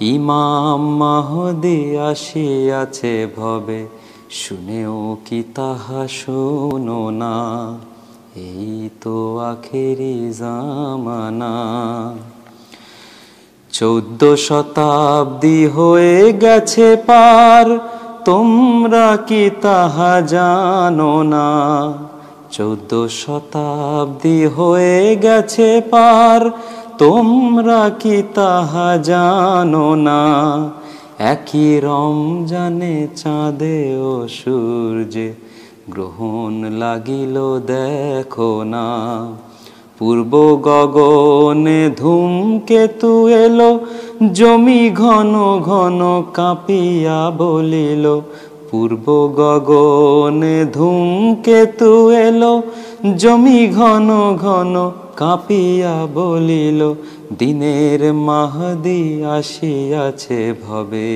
ইমাম মাহদি আসিয়াছে ভবে। শুনেও কি তাহা শোনো না? এই তো আখেরি জামানা। চৌদ্দ শতাব্দী হয়ে গেছে পার, তোমরা কি তাহা জানো না? চৌদ্দ শতাব্দী হয়ে গেছে পার তোমরা কি তাহা জানো না? একই রমজানে চাঁদে ও সূর্যে গ্রহণ লাগিল দেখো না। পূর্ব গগনে ধূমকেতু এলো, জমি ঘন ঘন কাঁপিয়া বলিল, পূর্ব গগনে ধূমকেতু এলো জমি ঘন ঘন কাঁপিয়া বলিল, দিনের মাহদি আসিয়াছে ভবে।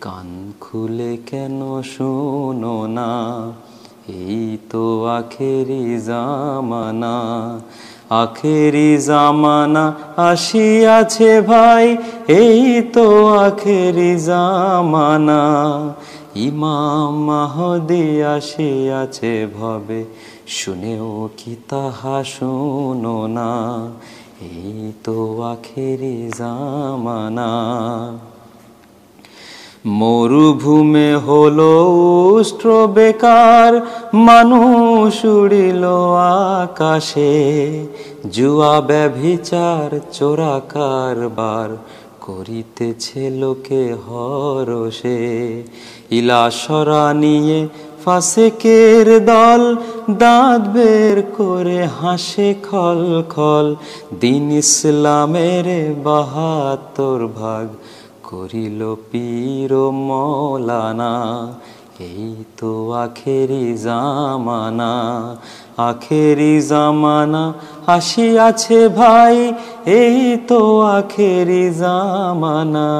কান খুলে কেন শোনো না? এই তো আখেরি জামানা আখেরি জামানা আসিয়াছে ভাই, এই তো আখেরি জামানা। ইমাম মাহদি আসিয়াছে ভবে শুনেও কি তাহা শোনো না? এই তো আখেরি জামানা। মরুভূমে হলো উষ্ট্র বেকার, মানুষ উড়িল আকাশে। জুয়া ব্যভিচার, চোরা কারবার করিতেছে লোকে হরসে ইলাসরা নিয়ে ফাসেকের দল দাঁত বের করে হাসে খল খল। দিন ইসলামের বাহাত্তর ভাগ করিল পীর মৌলানা। এই তো আখেরি জামানা আখেরি জামানা আসিয়াছে ভাই, এই তো আখেরি জামানা।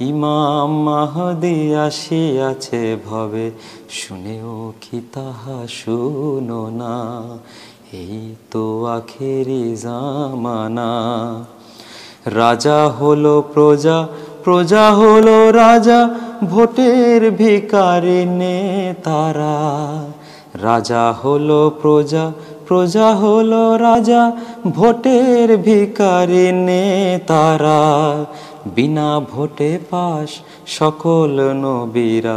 ইমাম মাহদি আসিয়াছে ভবে। শুনেও কি তাহা শুনো না? এই তো আখেরি জামানা। রাজা হলো প্রজা প্রজা হলো রাজা, ভোটের ভিকারি নেতারা। রাজা হলো প্রজা প্রজা হলো রাজা, ভোটের ভিকারি নেতারা। বিনা ভোটে পাশ সকল নবীরা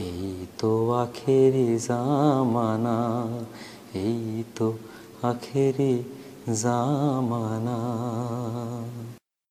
এই তো আখেরি জামানা এই তো আখেরি জামানা।